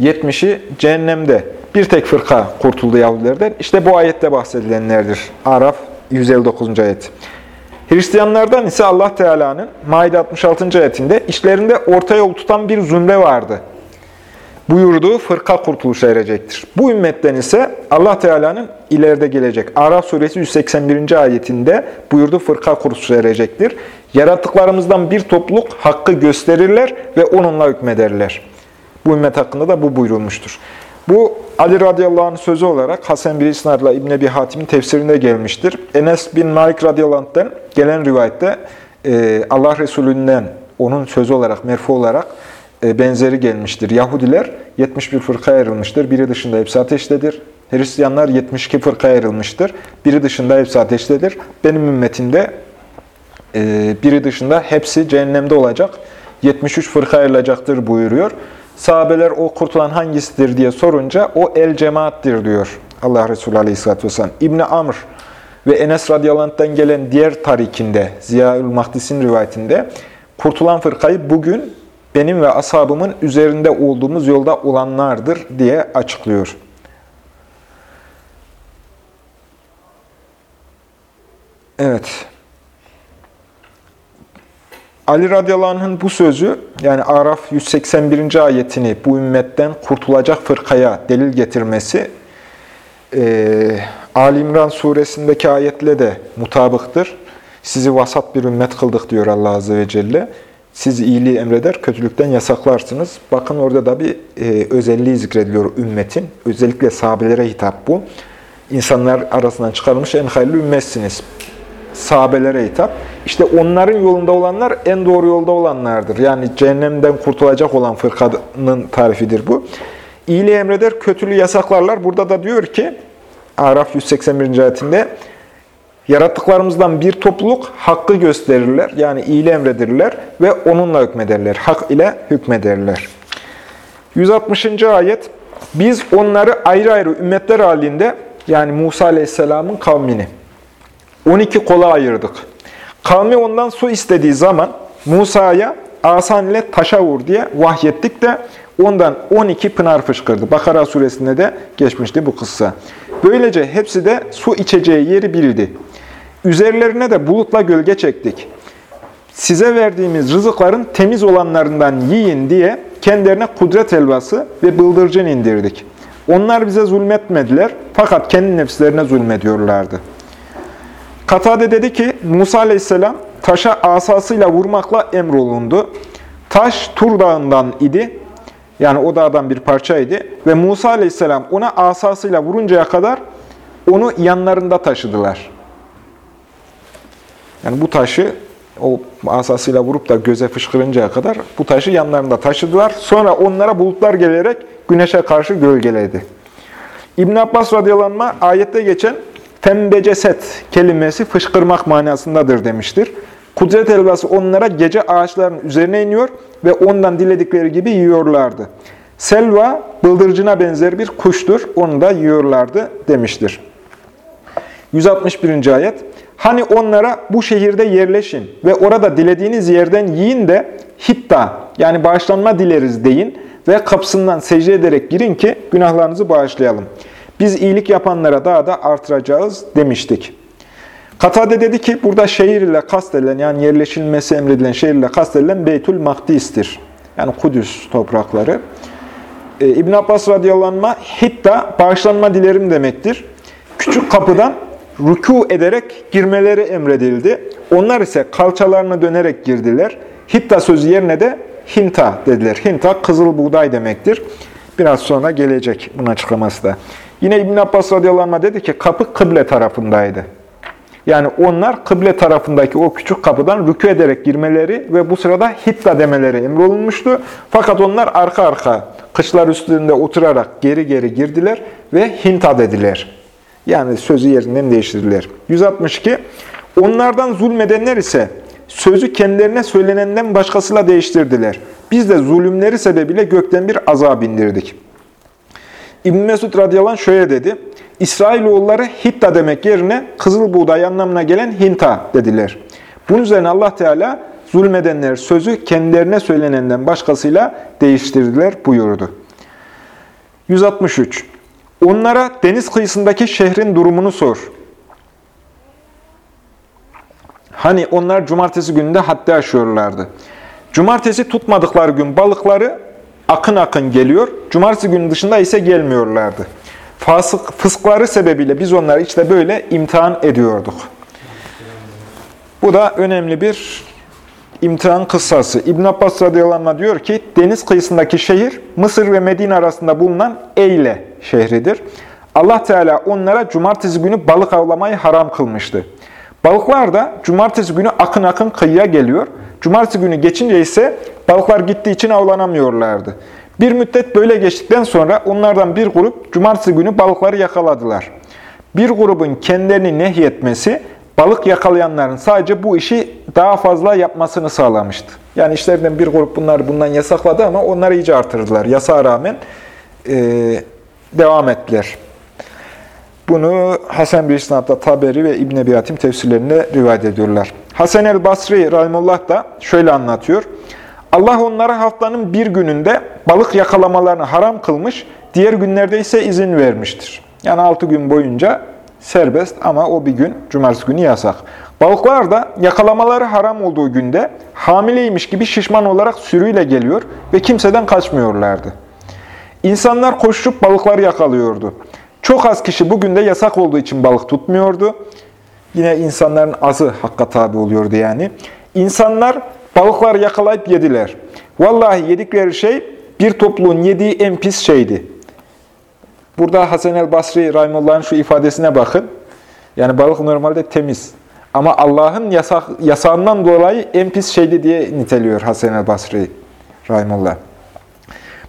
70'i cehennemde. Bir tek fırka kurtuldu Yahudilerden. İşte bu ayette bahsedilenlerdir. Araf 159. ayet. Hristiyanlardan ise Allah Teala'nın Maide 66. ayetinde işlerinde orta yol tutan bir zümre vardı. Buyurduğu fırka kurtuluşa erecektir. Bu ümmetten ise Allah Teala'nın ileride gelecek Araf suresi 181. ayetinde buyurduğu fırka kurtuluşa erecektir. Yarattıklarımızdan bir topluluk hakkı gösterirler ve onunla hükmederler. Bu ümmet hakkında da bu buyurulmuştur. Bu Ali radıyallahu anh sözü olarak Hasan bir İsnad'la İbn Ebi Hatim'in tefsirinde gelmiştir. Enes bin Malik radıyallahu anh'ten gelen rivayette e, Allah Resulü'nden onun sözü olarak, merfu olarak e, benzeri gelmiştir. Yahudiler 71 fırkaya ayrılmıştır. Biri dışında hepsi ateştedir. Hristiyanlar 72 fırkaya ayrılmıştır. Biri dışında hepsi ateştedir. Benim ümmetimde e, biri dışında hepsi cehennemde olacak. 73 fırka ayrılacaktır buyuruyor. Sahabeler o kurtulan hangisidir diye sorunca o el cemaattir diyor Allah Resulü Aleyhisselatü Vesselam. İbni Amr ve Enes radıyallahu gelen diğer tarikinde, Ziyaül Mahdis'in rivayetinde kurtulan fırkayı bugün benim ve ashabımın üzerinde olduğumuz yolda olanlardır diye açıklıyor. Evet. Ali radıyallahu anh'ın bu sözü, yani Araf 181. ayetini bu ümmetten kurtulacak fırkaya delil getirmesi, e, Ali İmran suresindeki ayetle de mutabıktır. Sizi vasat bir ümmet kıldık diyor Allah Azze ve Celle. Siz iyiliği emreder, kötülükten yasaklarsınız. Bakın orada da bir e, özelliği zikrediliyor ümmetin. Özellikle sahabelere hitap bu. İnsanlar arasından çıkarılmış en hayırlı ümmetsiniz sahabelere hitap. İşte onların yolunda olanlar en doğru yolda olanlardır. Yani cehennemden kurtulacak olan fırkanın tarifidir bu. İyiliği emreder, kötülüğü yasaklarlar. Burada da diyor ki, Araf 181. ayetinde, yarattıklarımızdan bir topluluk hakkı gösterirler. Yani iyiliği emredirler ve onunla hükmederler. Hak ile hükmederler. 160. ayet, biz onları ayrı ayrı ümmetler halinde, yani Musa Aleyhisselam'ın kavmini, 12 kola ayırdık. Kavmi ondan su istediği zaman Musa'ya asan ile taşa vur diye vahyettik de ondan 12 pınar fışkırdı. Bakara suresinde de geçmişti bu kıssa. Böylece hepsi de su içeceği yeri bildi. Üzerlerine de bulutla gölge çektik. Size verdiğimiz rızıkların temiz olanlarından yiyin diye kendilerine kudret elbası ve bıldırcın indirdik. Onlar bize zulmetmediler fakat kendi nefslerine zulmediyorlardı. Katade dedi ki Musa aleyhisselam taşa asasıyla vurmakla emrolundu. Taş Tur dağından idi. Yani o dağdan bir parçaydı. Ve Musa aleyhisselam ona asasıyla vuruncaya kadar onu yanlarında taşıdılar. Yani bu taşı o asasıyla vurup da göze fışkırıncaya kadar bu taşı yanlarında taşıdılar. Sonra onlara bulutlar gelerek güneşe karşı gölgeledi. İbn Abbas radıyallahu anh ayette geçen Fembeceset kelimesi fışkırmak manasındadır demiştir. Kudret helvası onlara gece ağaçların üzerine iniyor ve ondan diledikleri gibi yiyorlardı. Selva bıldırcına benzer bir kuştur, onu da yiyorlardı demiştir. 161. ayet. Hani onlara bu şehirde yerleşin ve orada dilediğiniz yerden yiyin de hitta yani bağışlanma dileriz deyin ve kapısından secde ederek girin ki günahlarınızı bağışlayalım. Biz iyilik yapanlara daha da artıracağız demiştik. Katade dedi ki burada şehir ile kastedilen yani yerleşilmesi emredilen şehir ile kastedilen Beytül Makdis'tir. Yani Kudüs toprakları. Ee, İbn Abbas radıyallahu anh hitta bağışlanma dilerim demektir. Küçük kapıdan rükû ederek girmeleri emredildi. Onlar ise kalçalarını dönerek girdiler. Hitta sözü yerine de hinta dediler. Hinta kızıl buğday demektir. Biraz sonra gelecek bunun açıklaması da. Yine İbn Abbas radıyallahu dedi ki kapı kıble tarafındaydı. Yani onlar kıble tarafındaki o küçük kapıdan rükû ederek girmeleri ve bu sırada hitta demeleri emrolunmuştu. Fakat onlar arka arka kışlar üstünde oturarak geri geri girdiler ve hinta dediler. Yani sözü yerinden değiştirdiler. 162. Onlardan zulmedenler ise sözü kendilerine söylenenden başkasıyla değiştirdiler. Biz de zulümleri sebebiyle gökten bir azap indirdik. İbn Mesud radıyallahu anh şöyle dedi. İsrailoğulları Hitta demek yerine kızıl buğday anlamına gelen Hinta dediler. Bunun üzerine Allah Teala zulmedenler sözü kendilerine söylenenden başkasıyla değiştirdiler buyurdu. 163. Onlara deniz kıyısındaki şehrin durumunu sor. Hani onlar cumartesi gününde haddi aşıyorlardı. Cumartesi tutmadıkları gün balıkları akın akın geliyor. Cumartesi günü dışında ise gelmiyorlardı. Fasık, fıskları sebebiyle biz onları işte böyle imtihan ediyorduk. Bu da önemli bir imtihan kıssası. İbn Abbas radıyallahu anh diyor ki, deniz kıyısındaki şehir Mısır ve Medine arasında bulunan Eyle şehridir. Allah Teala onlara cumartesi günü balık avlamayı haram kılmıştı. Balıklar da cumartesi günü akın akın kıyıya geliyor. Cumartesi günü geçince ise balıklar gittiği için avlanamıyorlardı. Bir müddet böyle geçtikten sonra onlardan bir grup cumartesi günü balıkları yakaladılar. Bir grubun kendilerini nehyetmesi, balık yakalayanların sadece bu işi daha fazla yapmasını sağlamıştı. Yani işlerinden bir grup bunları bundan yasakladı ama onları iyice artırdılar. Yasağa rağmen e, devam ettiler. Bunu Hasan bir İsnad'da Taberi ve İbn Ebi Hatim tefsirlerinde rivayet ediyorlar. Hasan el Basri Rahimullah da şöyle anlatıyor. Allah onlara haftanın bir gününde balık yakalamalarını haram kılmış, diğer günlerde ise izin vermiştir. Yani altı gün boyunca serbest ama o bir gün, cumartesi günü yasak. Balıklar da yakalamaları haram olduğu günde hamileymiş gibi şişman olarak sürüyle geliyor ve kimseden kaçmıyorlardı. İnsanlar koşup balıkları yakalıyordu. Çok az kişi bugün de yasak olduğu için balık tutmuyordu. Yine insanların azı hakka tabi oluyordu yani. İnsanlar balıkları yakalayıp yediler. Vallahi yedikleri şey bir topluluğun yediği en pis şeydi. Burada Hasan el Basri Rahimullah'ın şu ifadesine bakın. Yani balık normalde temiz. Ama Allah'ın yasak, yasağından dolayı en pis şeydi diye niteliyor Hasan el Basri Rahimullah.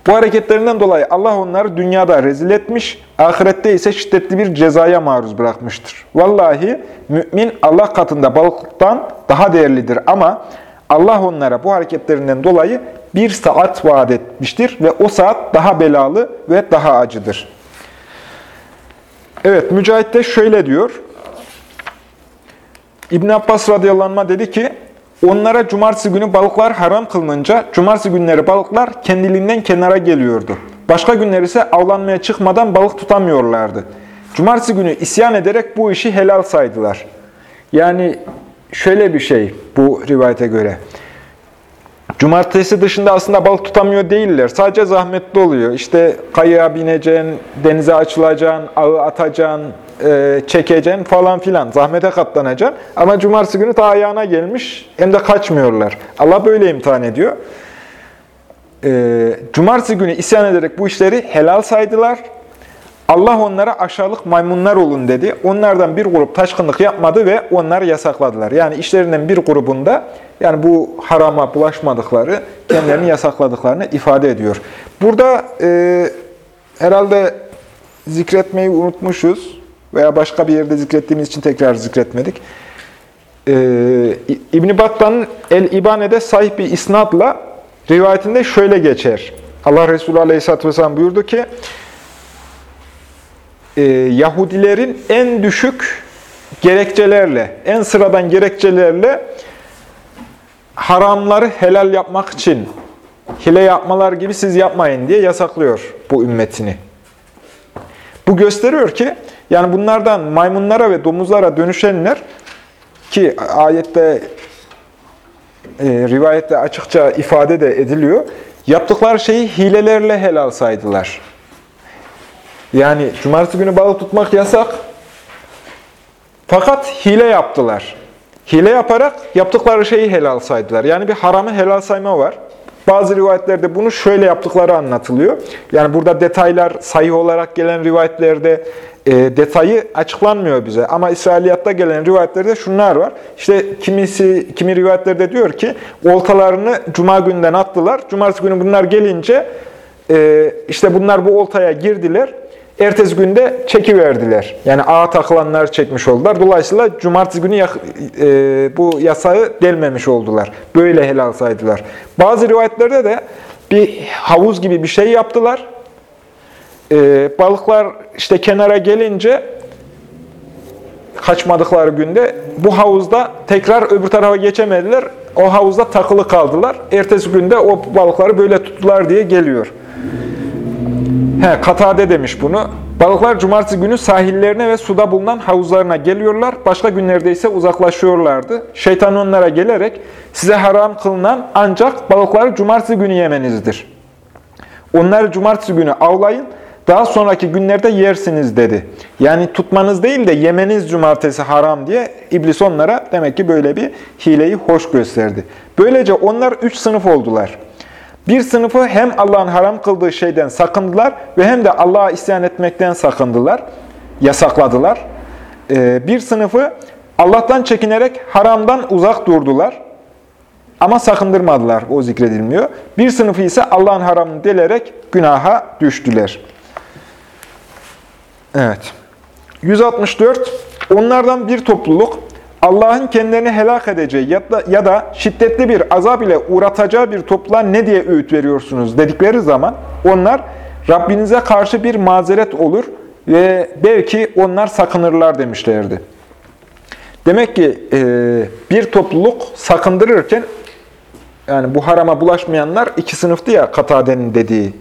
Bu hareketlerinden dolayı Allah onları dünyada rezil etmiş, ahirette ise şiddetli bir cezaya maruz bırakmıştır. Vallahi mümin Allah katında balıktan daha değerlidir ama Allah onlara bu hareketlerinden dolayı bir saat vaat etmiştir ve o saat daha belalı ve daha acıdır. Evet, Mücahit de şöyle diyor. İbn Abbas radıyallahu anh dedi ki, Onlara cumartesi günü balıklar haram kılınınca, cumartesi günleri balıklar kendiliğinden kenara geliyordu. Başka günler ise avlanmaya çıkmadan balık tutamıyorlardı. Cumartesi günü isyan ederek bu işi helal saydılar. Yani şöyle bir şey bu rivayete göre. Cumartesi dışında aslında balık tutamıyor değiller. Sadece zahmetli oluyor. İşte kayığa bineceksin, denize açılacaksın, ağı atacaksın, e, çekeceksin falan filan. Zahmete katlanacaksın. Ama cumartesi günü ta ayağına gelmiş hem de kaçmıyorlar. Allah böyle imtihan ediyor. E, cumartesi günü isyan ederek bu işleri helal saydılar. Allah onlara aşağılık maymunlar olun dedi. Onlardan bir grup taşkınlık yapmadı ve onları yasakladılar. Yani işlerinden bir grubunda yani bu harama bulaşmadıkları, kendilerini yasakladıklarını ifade ediyor. Burada e, herhalde zikretmeyi unutmuşuz. veya başka bir yerde zikrettiğimiz için tekrar zikretmedik. Ee, İbn-i El-İbane'de sahih bir isnadla rivayetinde şöyle geçer. Allah Resulü Aleyhisselatü Vesselam buyurdu ki, e, Yahudilerin en düşük gerekçelerle, en sıradan gerekçelerle haramları helal yapmak için hile yapmalar gibi siz yapmayın diye yasaklıyor bu ümmetini. Bu gösteriyor ki yani bunlardan maymunlara ve domuzlara dönüşenler ki ayette e, rivayette açıkça ifade de ediliyor. Yaptıkları şeyi hilelerle helal saydılar. Yani cumartesi günü balık tutmak yasak. Fakat hile yaptılar. Hile yaparak yaptıkları şeyi helal saydılar. Yani bir haramı helal sayma var. Bazı rivayetlerde bunu şöyle yaptıkları anlatılıyor. Yani burada detaylar sayı olarak gelen rivayetlerde e, detayı açıklanmıyor bize. Ama İsrailiyatta gelen rivayetlerde şunlar var. İşte kimisi, kimi rivayetlerde diyor ki oltalarını cuma günden attılar. Cumartesi günü bunlar gelince e, işte bunlar bu oltaya girdiler. Ertesi günde çekiverdiler. Yani ağa takılanlar çekmiş oldular. Dolayısıyla cumartesi günü e, bu yasağı delmemiş oldular. Böyle helal saydılar. Bazı rivayetlerde de bir havuz gibi bir şey yaptılar. E, balıklar işte kenara gelince kaçmadıkları günde bu havuzda tekrar öbür tarafa geçemediler. O havuzda takılı kaldılar. Ertesi günde o balıkları böyle tuttular diye geliyor. He, Katade demiş bunu. Balıklar cumartesi günü sahillerine ve suda bulunan havuzlarına geliyorlar. Başka günlerde ise uzaklaşıyorlardı. Şeytan onlara gelerek size haram kılınan ancak balıkları cumartesi günü yemenizdir. Onları cumartesi günü avlayın. Daha sonraki günlerde yersiniz dedi. Yani tutmanız değil de yemeniz cumartesi haram diye iblis onlara demek ki böyle bir hileyi hoş gösterdi. Böylece onlar üç sınıf oldular. Bir sınıfı hem Allah'ın haram kıldığı şeyden sakındılar ve hem de Allah'a isyan etmekten sakındılar, yasakladılar. Ee, bir sınıfı Allah'tan çekinerek haramdan uzak durdular ama sakındırmadılar, o zikredilmiyor. Bir sınıfı ise Allah'ın haramını delerek günaha düştüler. Evet. 164. Onlardan bir topluluk Allah'ın kendilerini helak edeceği ya da, ya da şiddetli bir azap ile uğratacağı bir topluluğa ne diye öğüt veriyorsunuz dedikleri zaman onlar Rabbinize karşı bir mazeret olur ve belki onlar sakınırlar demişlerdi. Demek ki e, bir topluluk sakındırırken yani bu harama bulaşmayanlar iki sınıftı ya Katade'nin dediği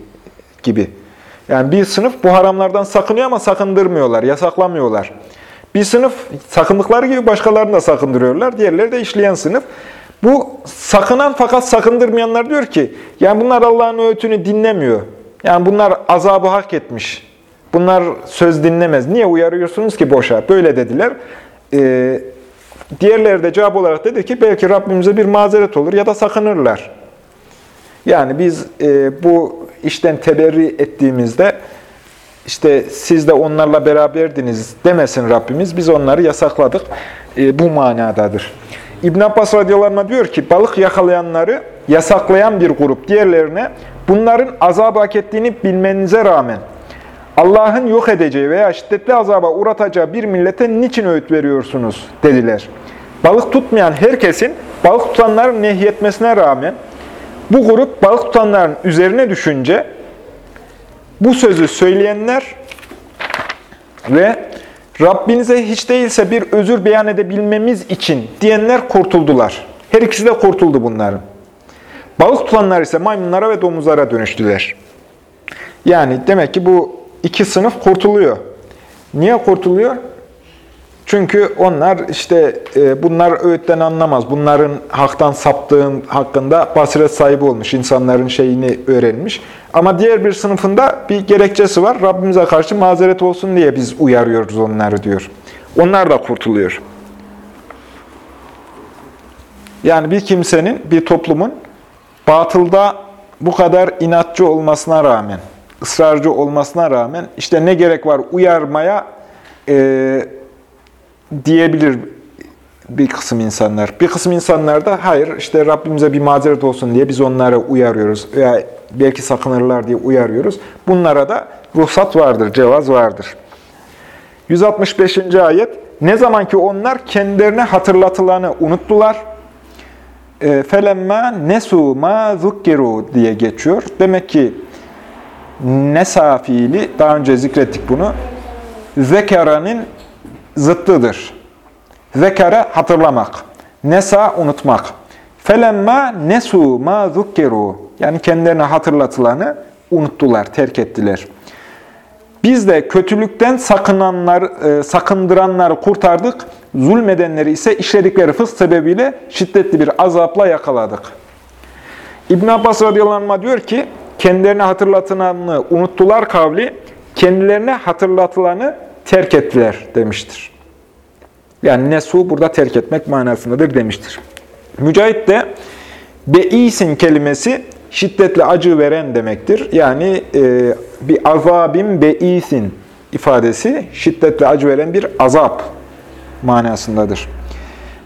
gibi. Yani bir sınıf bu haramlardan sakınıyor ama sakındırmıyorlar, yasaklamıyorlar. Bir sınıf sakındıkları gibi başkalarını da sakındırıyorlar. Diğerleri de işleyen sınıf. Bu sakınan fakat sakındırmayanlar diyor ki, yani bunlar Allah'ın öğütünü dinlemiyor. Yani bunlar azabı hak etmiş. Bunlar söz dinlemez. Niye uyarıyorsunuz ki boşa? Böyle dediler. Ee, diğerleri de cevap olarak dedi ki, belki Rabbimize bir mazeret olur ya da sakınırlar. Yani biz e, bu işten teberri ettiğimizde, işte siz de onlarla beraberdiniz demesin Rabbimiz. Biz onları yasakladık. E, bu manadadır. İbn Abbas radıyallahu diyor ki balık yakalayanları yasaklayan bir grup diğerlerine bunların azabı hak ettiğini bilmenize rağmen Allah'ın yok edeceği veya şiddetli azaba uğratacağı bir millete niçin öğüt veriyorsunuz dediler. Balık tutmayan herkesin balık tutanların nehyetmesine rağmen bu grup balık tutanların üzerine düşünce bu sözü söyleyenler ve Rabbinize hiç değilse bir özür beyan edebilmemiz için diyenler kurtuldular. Her ikisi de kurtuldu bunların. Balık tutanlar ise maymunlara ve domuzlara dönüştüler. Yani demek ki bu iki sınıf kurtuluyor. Niye kurtuluyor? Çünkü onlar işte e, bunlar öğütten anlamaz. Bunların haktan saptığın hakkında basiret sahibi olmuş. insanların şeyini öğrenmiş. Ama diğer bir sınıfında bir gerekçesi var. Rabbimize karşı mazeret olsun diye biz uyarıyoruz onları diyor. Onlar da kurtuluyor. Yani bir kimsenin, bir toplumun batılda bu kadar inatçı olmasına rağmen, ısrarcı olmasına rağmen işte ne gerek var uyarmaya e, diyebilir bir kısım insanlar. Bir kısım insanlar da hayır işte Rabbimize bir mazeret olsun diye biz onlara uyarıyoruz veya belki sakınırlar diye uyarıyoruz. Bunlara da ruhsat vardır, cevaz vardır. 165. ayet. Ne zaman ki onlar kendilerine hatırlatılanı unuttular. E, Felemma nesu ma zukkiru diye geçiyor. Demek ki nesa fiili, daha önce zikrettik bunu, zekara'nın zıttıdır. Zekara hatırlamak, nesa unutmak. Felemma nesu ma zukkiru yani kendilerine hatırlatılanı unuttular, terk ettiler. Biz de kötülükten sakınanlar, e, sakındıranları kurtardık, zulmedenleri ise işledikleri fısk sebebiyle şiddetli bir azapla yakaladık. İbn Abbas radıyallahu anh diyor ki, kendilerine hatırlatılanı unuttular kavli, kendilerine hatırlatılanı terk ettiler demiştir. Yani nesu burada terk etmek manasındadır demiştir. Mücahit de beisin kelimesi şiddetli acı veren demektir. Yani e, bir azabim beisin ifadesi şiddetli acı veren bir azap manasındadır.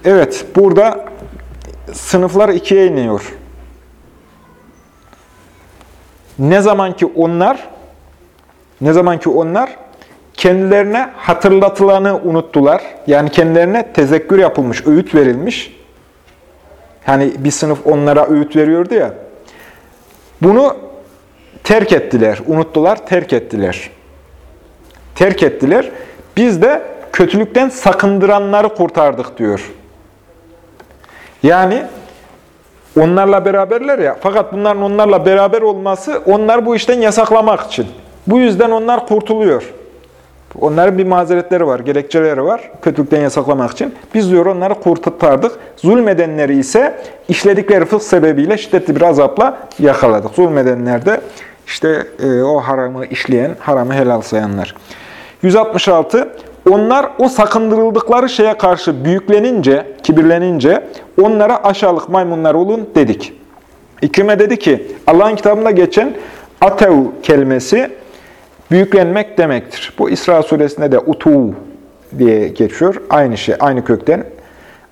Evet, burada sınıflar ikiye iniyor. Ne zaman ki onlar ne zaman ki onlar kendilerine hatırlatılanı unuttular. Yani kendilerine tezekkür yapılmış, öğüt verilmiş. Hani bir sınıf onlara öğüt veriyordu ya. Bunu terk ettiler, unuttular, terk ettiler. Terk ettiler. Biz de kötülükten sakındıranları kurtardık diyor. Yani onlarla beraberler ya, fakat bunların onlarla beraber olması onlar bu işten yasaklamak için. Bu yüzden onlar kurtuluyor. Onların bir mazeretleri var, gerekçeleri var kötülükten yasaklamak için. Biz diyor onları kurtardık. Zulmedenleri ise işledikleri fısk sebebiyle şiddetli bir azapla yakaladık. Zulmedenler de işte e, o haramı işleyen, haramı helal sayanlar. 166. Onlar o sakındırıldıkları şeye karşı büyüklenince, kibirlenince onlara aşağılık maymunlar olun dedik. İkrime dedi ki Allah'ın kitabında geçen atev kelimesi büyüklenmek demektir. Bu İsra suresinde de utu diye geçiyor. Aynı şey, aynı kökten.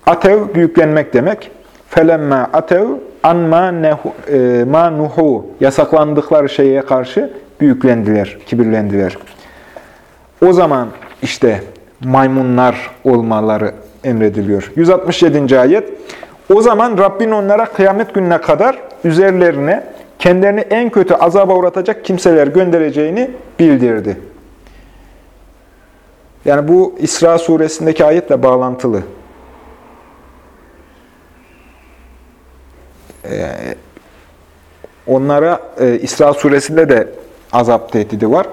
Atev büyüklenmek demek. Felemma atev an ma, nehu, e, ma nuhu yasaklandıkları şeye karşı büyüklendiler, kibirlendiler. O zaman işte maymunlar olmaları emrediliyor. 167. ayet. O zaman Rabbin onlara kıyamet gününe kadar üzerlerine kendilerini en kötü azaba uğratacak kimseler göndereceğini bildirdi. Yani bu İsra suresindeki ayetle bağlantılı. Ee, onlara e, İsra suresinde de azap tehdidi var.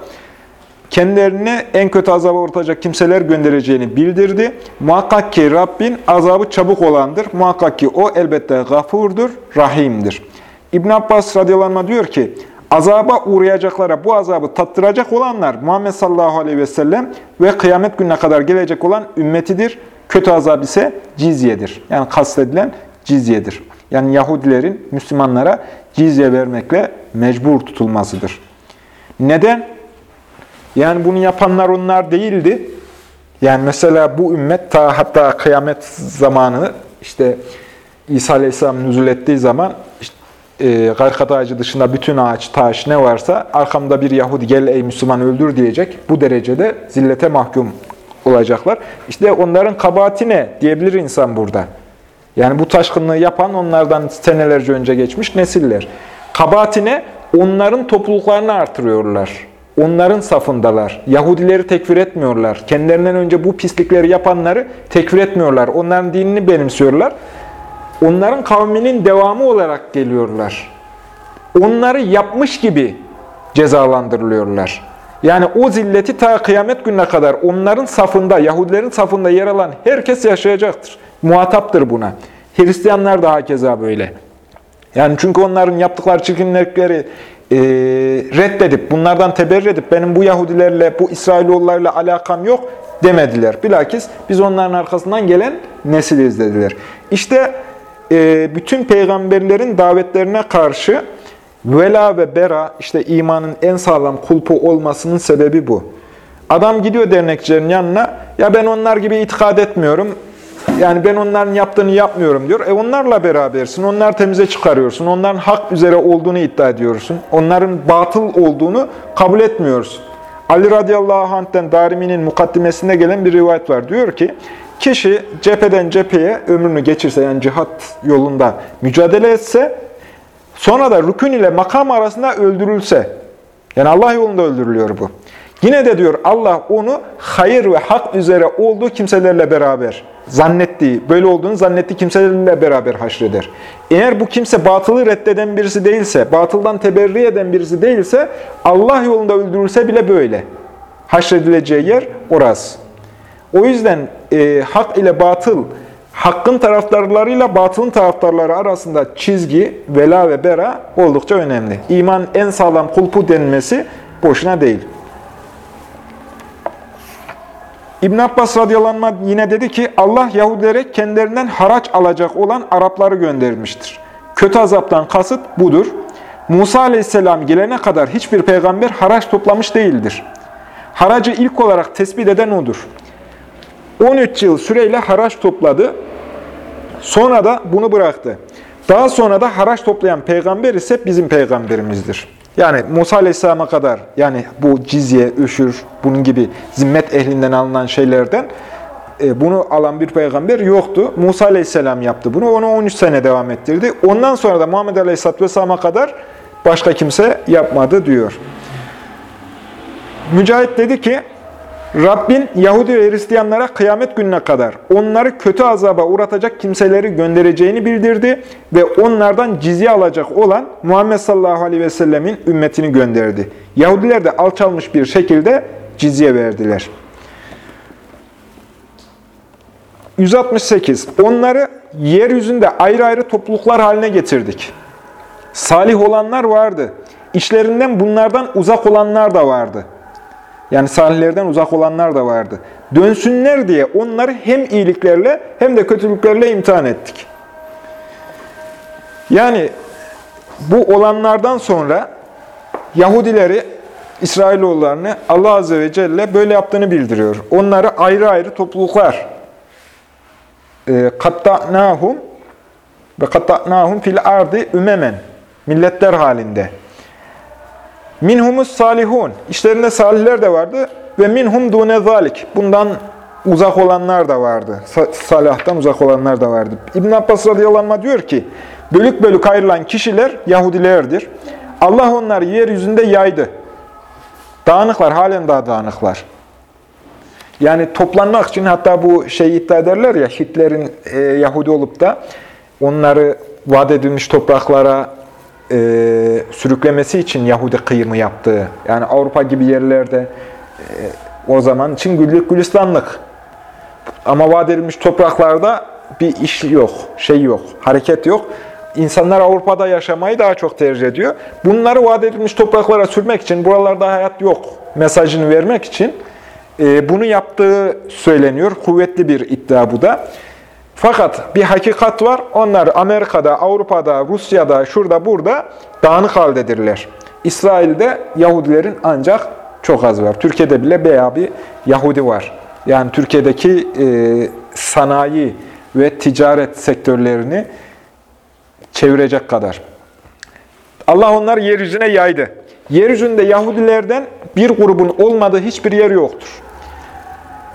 Kendilerine en kötü azaba uğratacak kimseler göndereceğini bildirdi. Muhakkak ki Rabbin azabı çabuk olandır. Muhakkak ki o elbette gafurdur, rahimdir. İbn Abbas radıyallahu diyor ki, azaba uğrayacaklara bu azabı tattıracak olanlar Muhammed sallallahu aleyhi ve sellem ve kıyamet gününe kadar gelecek olan ümmetidir. Kötü azab ise cizyedir. Yani kastedilen cizyedir. Yani Yahudilerin Müslümanlara cizye vermekle mecbur tutulmasıdır. Neden? Yani bunu yapanlar onlar değildi. Yani mesela bu ümmet ta hatta kıyamet zamanı işte İsa Aleyhisselam nüzul ettiği zaman işte e, garkat ağacı dışında bütün ağaç, taş ne varsa arkamda bir Yahudi gel ey Müslüman öldür diyecek. Bu derecede zillete mahkum olacaklar. İşte onların kabahati ne diyebilir insan burada. Yani bu taşkınlığı yapan onlardan senelerce önce geçmiş nesiller. Kabahati ne? Onların topluluklarını artırıyorlar. Onların safındalar. Yahudileri tekfir etmiyorlar. Kendilerinden önce bu pislikleri yapanları tekfir etmiyorlar. Onların dinini benimsiyorlar onların kavminin devamı olarak geliyorlar. Onları yapmış gibi cezalandırılıyorlar. Yani o zilleti ta kıyamet gününe kadar onların safında, Yahudilerin safında yer alan herkes yaşayacaktır. Muhataptır buna. Hristiyanlar da hakeza böyle. Yani çünkü onların yaptıkları çirkinlikleri e, reddedip, bunlardan teberri edip benim bu Yahudilerle, bu İsrailoğullarla alakam yok demediler. Bilakis biz onların arkasından gelen nesiliz dediler. İşte bütün peygamberlerin davetlerine karşı vela ve bera, işte imanın en sağlam kulpu olmasının sebebi bu. Adam gidiyor dernekçilerin yanına, ya ben onlar gibi itikad etmiyorum, yani ben onların yaptığını yapmıyorum diyor. E onlarla berabersin, onlar temize çıkarıyorsun, onların hak üzere olduğunu iddia ediyorsun, onların batıl olduğunu kabul etmiyorsun. Ali radıyallahu anh'ten Darimi'nin mukaddimesinde gelen bir rivayet var. Diyor ki, kişi cepheden cepheye ömrünü geçirse, yani cihat yolunda mücadele etse, sonra da rükün ile makam arasında öldürülse, yani Allah yolunda öldürülüyor bu. Yine de diyor Allah onu hayır ve hak üzere olduğu kimselerle beraber zannettiği, böyle olduğunu zannettiği kimselerle beraber haşreder. Eğer bu kimse batılı reddeden birisi değilse, batıldan teberri eden birisi değilse, Allah yolunda öldürülse bile böyle. Haşredileceği yer orası. O yüzden e, hak ile batıl, hakkın taraftarlarıyla batılın taraftarları arasında çizgi, vela ve bera oldukça önemli. İman en sağlam kulpu denmesi boşuna değil. İbn Abbas radıyallahu yine dedi ki Allah Yahudilere kendilerinden haraç alacak olan Arapları göndermiştir. Kötü azaptan kasıt budur. Musa aleyhisselam gelene kadar hiçbir peygamber haraç toplamış değildir. Haracı ilk olarak tespit eden odur. 13 yıl süreyle haraç topladı. Sonra da bunu bıraktı. Daha sonra da haraç toplayan peygamber ise bizim peygamberimizdir. Yani Musa Aleyhisselam'a kadar yani bu cizye, üşür, bunun gibi zimmet ehlinden alınan şeylerden e, bunu alan bir peygamber yoktu. Musa Aleyhisselam yaptı bunu. Onu 13 sene devam ettirdi. Ondan sonra da Muhammed Aleyhisselatü Vesselam'a kadar başka kimse yapmadı diyor. Mücahit dedi ki, Rabbin Yahudi ve Hristiyanlara kıyamet gününe kadar onları kötü azaba uğratacak kimseleri göndereceğini bildirdi ve onlardan cizye alacak olan Muhammed sallallahu aleyhi ve sellemin ümmetini gönderdi. Yahudiler de alçalmış bir şekilde cizye verdiler. 168. Onları yeryüzünde ayrı ayrı topluluklar haline getirdik. Salih olanlar vardı. İçlerinden bunlardan uzak olanlar da vardı. Yani salihlerden uzak olanlar da vardı. Dönsünler diye onları hem iyiliklerle hem de kötülüklerle imtihan ettik. Yani bu olanlardan sonra Yahudileri, İsrailoğullarını Allah Azze ve Celle böyle yaptığını bildiriyor. Onları ayrı ayrı topluluklar katta'nahum ve katta'nahum fil ardi ümemen milletler halinde Minhumus salihun. İşlerinde salihler de vardı. Ve minhum dune zalik. Bundan uzak olanlar da vardı. Salah'tan uzak olanlar da vardı. İbn Abbas radıyallahu anh diyor ki, bölük bölük ayrılan kişiler Yahudilerdir. Allah onları yeryüzünde yaydı. Dağınıklar, halen daha dağınıklar. Yani toplanmak için hatta bu şey iddia ederler ya, Hitler'in e, Yahudi olup da onları vaat edilmiş topraklara e, sürüklemesi için Yahudi kıyımı yaptığı, yani Avrupa gibi yerlerde e, o zaman için güllük gülistanlık. Ama vaat edilmiş topraklarda bir iş yok, şey yok, hareket yok. İnsanlar Avrupa'da yaşamayı daha çok tercih ediyor. Bunları vaat edilmiş topraklara sürmek için, buralarda hayat yok mesajını vermek için e, bunu yaptığı söyleniyor. Kuvvetli bir iddia bu da. Fakat bir hakikat var. Onlar Amerika'da, Avrupa'da, Rusya'da, şurada, burada dağınık haldedirler. İsrail'de Yahudilerin ancak çok az var. Türkiye'de bile bayağı bir Yahudi var. Yani Türkiye'deki e, sanayi ve ticaret sektörlerini çevirecek kadar. Allah onları yeryüzüne yaydı. Yeryüzünde Yahudilerden bir grubun olmadığı hiçbir yer yoktur.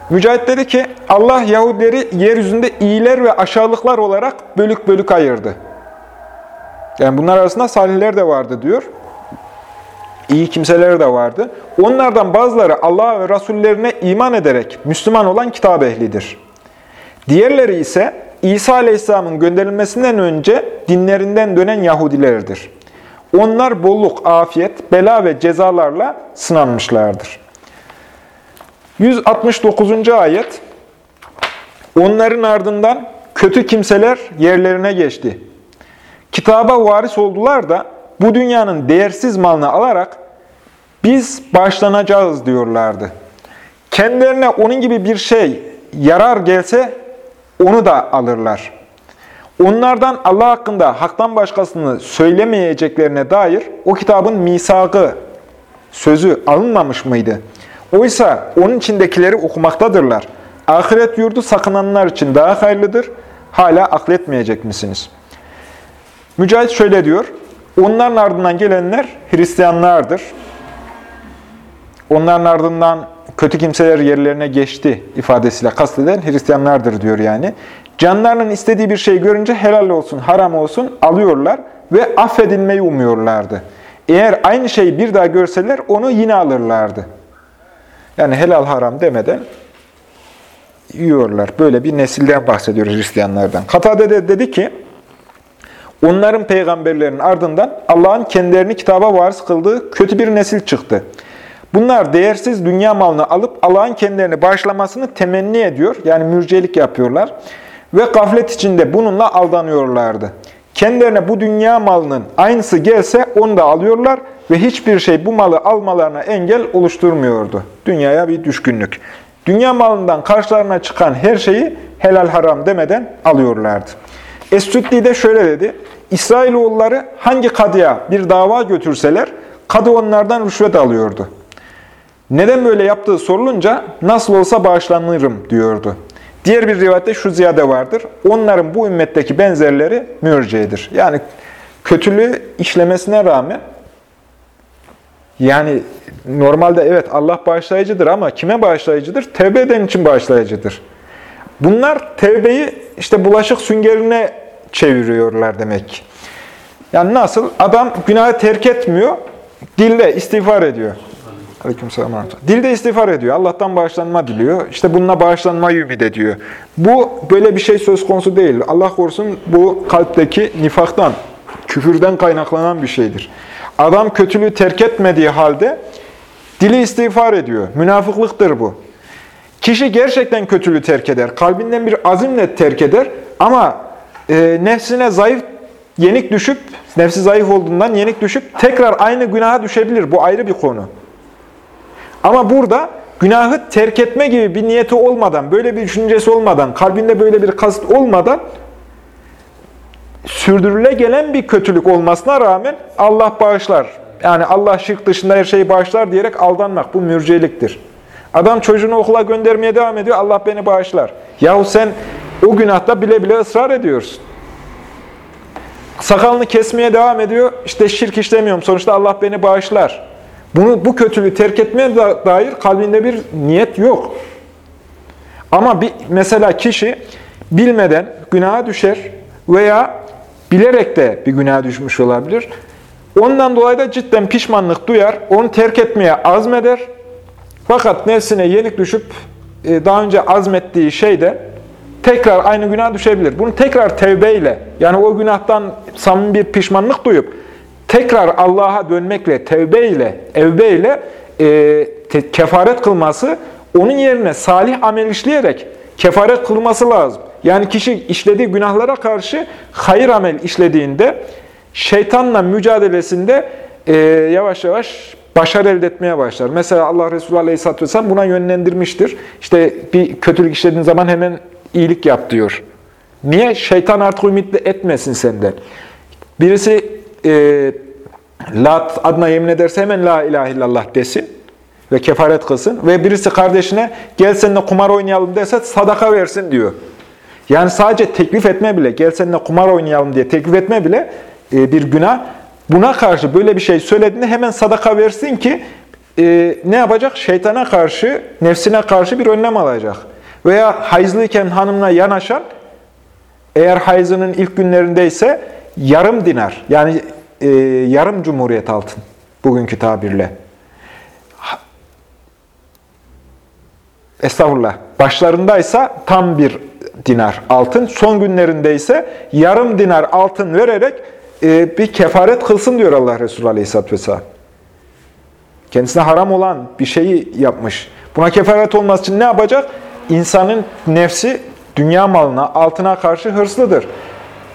Mücahit dedi ki Allah Yahudileri yeryüzünde iyiler ve aşağılıklar olarak bölük bölük ayırdı. Yani bunlar arasında salihler de vardı diyor. İyi kimseler de vardı. Onlardan bazıları Allah ve Rasullerine iman ederek Müslüman olan kitap ehlidir. Diğerleri ise İsa Aleyhisselam'ın gönderilmesinden önce dinlerinden dönen Yahudilerdir. Onlar bolluk, afiyet, bela ve cezalarla sınanmışlardır. 169. ayet Onların ardından kötü kimseler yerlerine geçti. Kitaba varis oldular da bu dünyanın değersiz malını alarak biz başlanacağız diyorlardı. Kendilerine onun gibi bir şey yarar gelse onu da alırlar. Onlardan Allah hakkında haktan başkasını söylemeyeceklerine dair o kitabın misakı, sözü alınmamış mıydı? Oysa onun içindekileri okumaktadırlar. Ahiret yurdu sakınanlar için daha hayırlıdır. Hala akletmeyecek misiniz? Mücahit şöyle diyor. Onların ardından gelenler Hristiyanlardır. Onların ardından kötü kimseler yerlerine geçti ifadesiyle kasteden Hristiyanlardır diyor yani. Canlarının istediği bir şey görünce helal olsun, haram olsun alıyorlar ve affedilmeyi umuyorlardı. Eğer aynı şeyi bir daha görseler onu yine alırlardı. Yani helal haram demeden yiyorlar. Böyle bir nesilden bahsediyoruz Hristiyanlardan. Katade de dedi ki, onların peygamberlerinin ardından Allah'ın kendilerini kitaba varis kıldığı kötü bir nesil çıktı. Bunlar değersiz dünya malını alıp Allah'ın kendilerini bağışlamasını temenni ediyor. Yani mürcelik yapıyorlar. Ve gaflet içinde bununla aldanıyorlardı. Kendilerine bu dünya malının aynısı gelse onu da alıyorlar ve hiçbir şey bu malı almalarına engel oluşturmuyordu. Dünyaya bir düşkünlük. Dünya malından karşılarına çıkan her şeyi helal haram demeden alıyorlardı. Es-Süddi de şöyle dedi. İsrailoğulları hangi kadıya bir dava götürseler kadı onlardan rüşvet alıyordu. Neden böyle yaptığı sorulunca nasıl olsa bağışlanırım diyordu. Diğer bir rivayette şu ziyade vardır. Onların bu ümmetteki benzerleri mürciyedir. Yani kötülüğü işlemesine rağmen yani normalde evet Allah bağışlayıcıdır ama kime bağışlayıcıdır? Tevbe eden için bağışlayıcıdır. Bunlar tevbeyi işte bulaşık süngerine çeviriyorlar demek. Yani nasıl? Adam günahı terk etmiyor, dille istiğfar ediyor. Aleykümselam. Dilde istiğfar ediyor. Allah'tan bağışlanma diliyor. İşte bununla bağışlanmayı ümit ediyor. Bu böyle bir şey söz konusu değil. Allah korusun bu kalpteki nifaktan, küfürden kaynaklanan bir şeydir. Adam kötülüğü terk etmediği halde dili istiğfar ediyor. Münafıklıktır bu. Kişi gerçekten kötülüğü terk eder. Kalbinden bir azimle terk eder. Ama e, nefsine zayıf, yenik düşüp, nefsi zayıf olduğundan yenik düşüp tekrar aynı günaha düşebilir. Bu ayrı bir konu. Ama burada günahı terk etme gibi bir niyeti olmadan, böyle bir düşüncesi olmadan, kalbinde böyle bir kasıt olmadan sürdürüle gelen bir kötülük olmasına rağmen Allah bağışlar. Yani Allah şirk dışında her şeyi bağışlar diyerek aldanmak. Bu mürceliktir. Adam çocuğunu okula göndermeye devam ediyor. Allah beni bağışlar. Yahu sen o günahta bile bile ısrar ediyorsun. Sakalını kesmeye devam ediyor. İşte şirk işlemiyorum. Sonuçta Allah beni bağışlar. Bunu, bu kötülüğü terk etmeye dair kalbinde bir niyet yok. Ama bir, mesela kişi bilmeden günaha düşer veya bilerek de bir günaha düşmüş olabilir. Ondan dolayı da cidden pişmanlık duyar, onu terk etmeye azmeder. Fakat nefsine yenik düşüp e, daha önce azmettiği şeyde tekrar aynı günah düşebilir. Bunu tekrar tevbeyle, yani o günahtan samimi bir pişmanlık duyup tekrar Allah'a dönmekle, tevbeyle, evbeyle e, kefaret kılması, onun yerine salih amel işleyerek kefaret kılması lazım. Yani kişi işlediği günahlara karşı hayır amel işlediğinde, şeytanla mücadelesinde e, yavaş yavaş başarı elde etmeye başlar. Mesela Allah Resulü Aleyhisselatü Vesselam buna yönlendirmiştir. İşte bir kötülük işlediğin zaman hemen iyilik yap diyor. Niye? Şeytan artık ümit etmesin senden. Birisi e, Lat adına yemin ederse hemen la ilahe illallah desin ve kefaret kılsın. Ve birisi kardeşine gel seninle kumar oynayalım derse sadaka versin diyor. Yani sadece teklif etme bile, gel seninle kumar oynayalım diye teklif etme bile e, bir günah. Buna karşı böyle bir şey söylediğinde hemen sadaka versin ki e, ne yapacak? Şeytana karşı, nefsine karşı bir önlem alacak. Veya hayızlıyken hanımına yanaşan, eğer hayızının ilk günlerindeyse yarım dinar, yani e, yarım cumhuriyet altın bugünkü tabirle. Estağfurullah. Başlarındaysa tam bir dinar altın, son günlerinde ise yarım dinar altın vererek e, bir kefaret kılsın diyor Allah Resulü Aleyhisselatü Vesselam. Kendisine haram olan bir şeyi yapmış. Buna kefaret olması için ne yapacak? İnsanın nefsi dünya malına, altına karşı hırslıdır.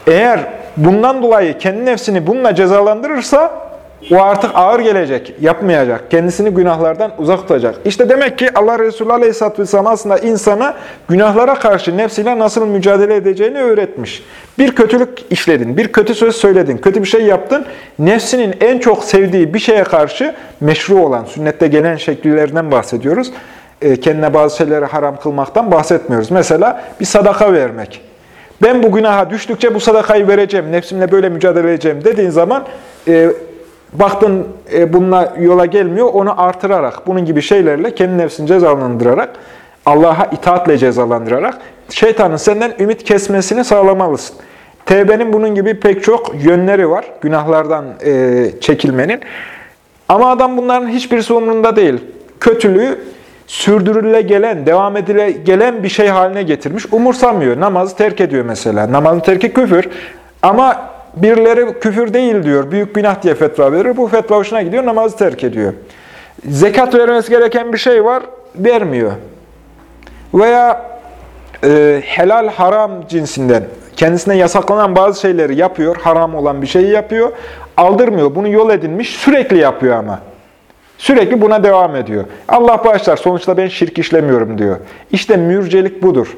Eğer bundan dolayı kendi nefsini bununla cezalandırırsa o artık ağır gelecek, yapmayacak. Kendisini günahlardan uzak tutacak. İşte demek ki Allah Resulü Aleyhisselatü Vesselam aslında insana günahlara karşı nefsiyle nasıl mücadele edeceğini öğretmiş. Bir kötülük işledin, bir kötü söz söyledin, kötü bir şey yaptın. Nefsinin en çok sevdiği bir şeye karşı meşru olan, sünnette gelen şekillerinden bahsediyoruz. E, kendine bazı şeyleri haram kılmaktan bahsetmiyoruz. Mesela bir sadaka vermek. Ben bu günaha düştükçe bu sadakayı vereceğim, nefsimle böyle mücadele edeceğim dediğin zaman e, baktın e, bununla yola gelmiyor, onu artırarak, bunun gibi şeylerle kendi nefsini cezalandırarak, Allah'a itaatle cezalandırarak şeytanın senden ümit kesmesini sağlamalısın. Tevbenin bunun gibi pek çok yönleri var, günahlardan e, çekilmenin. Ama adam bunların hiçbirisi umurunda değil. Kötülüğü sürdürüle gelen, devam edile gelen bir şey haline getirmiş. Umursamıyor. Namazı terk ediyor mesela. Namazın terki küfür. Ama birileri küfür değil diyor. Büyük günah diye fetva verir. Bu fetva hoşuna gidiyor. Namazı terk ediyor. Zekat vermesi gereken bir şey var. Vermiyor. Veya e, helal haram cinsinden kendisine yasaklanan bazı şeyleri yapıyor. Haram olan bir şeyi yapıyor. Aldırmıyor. Bunu yol edinmiş. Sürekli yapıyor ama. Sürekli buna devam ediyor. Allah bağışlar, sonuçta ben şirk işlemiyorum diyor. İşte mürcelik budur.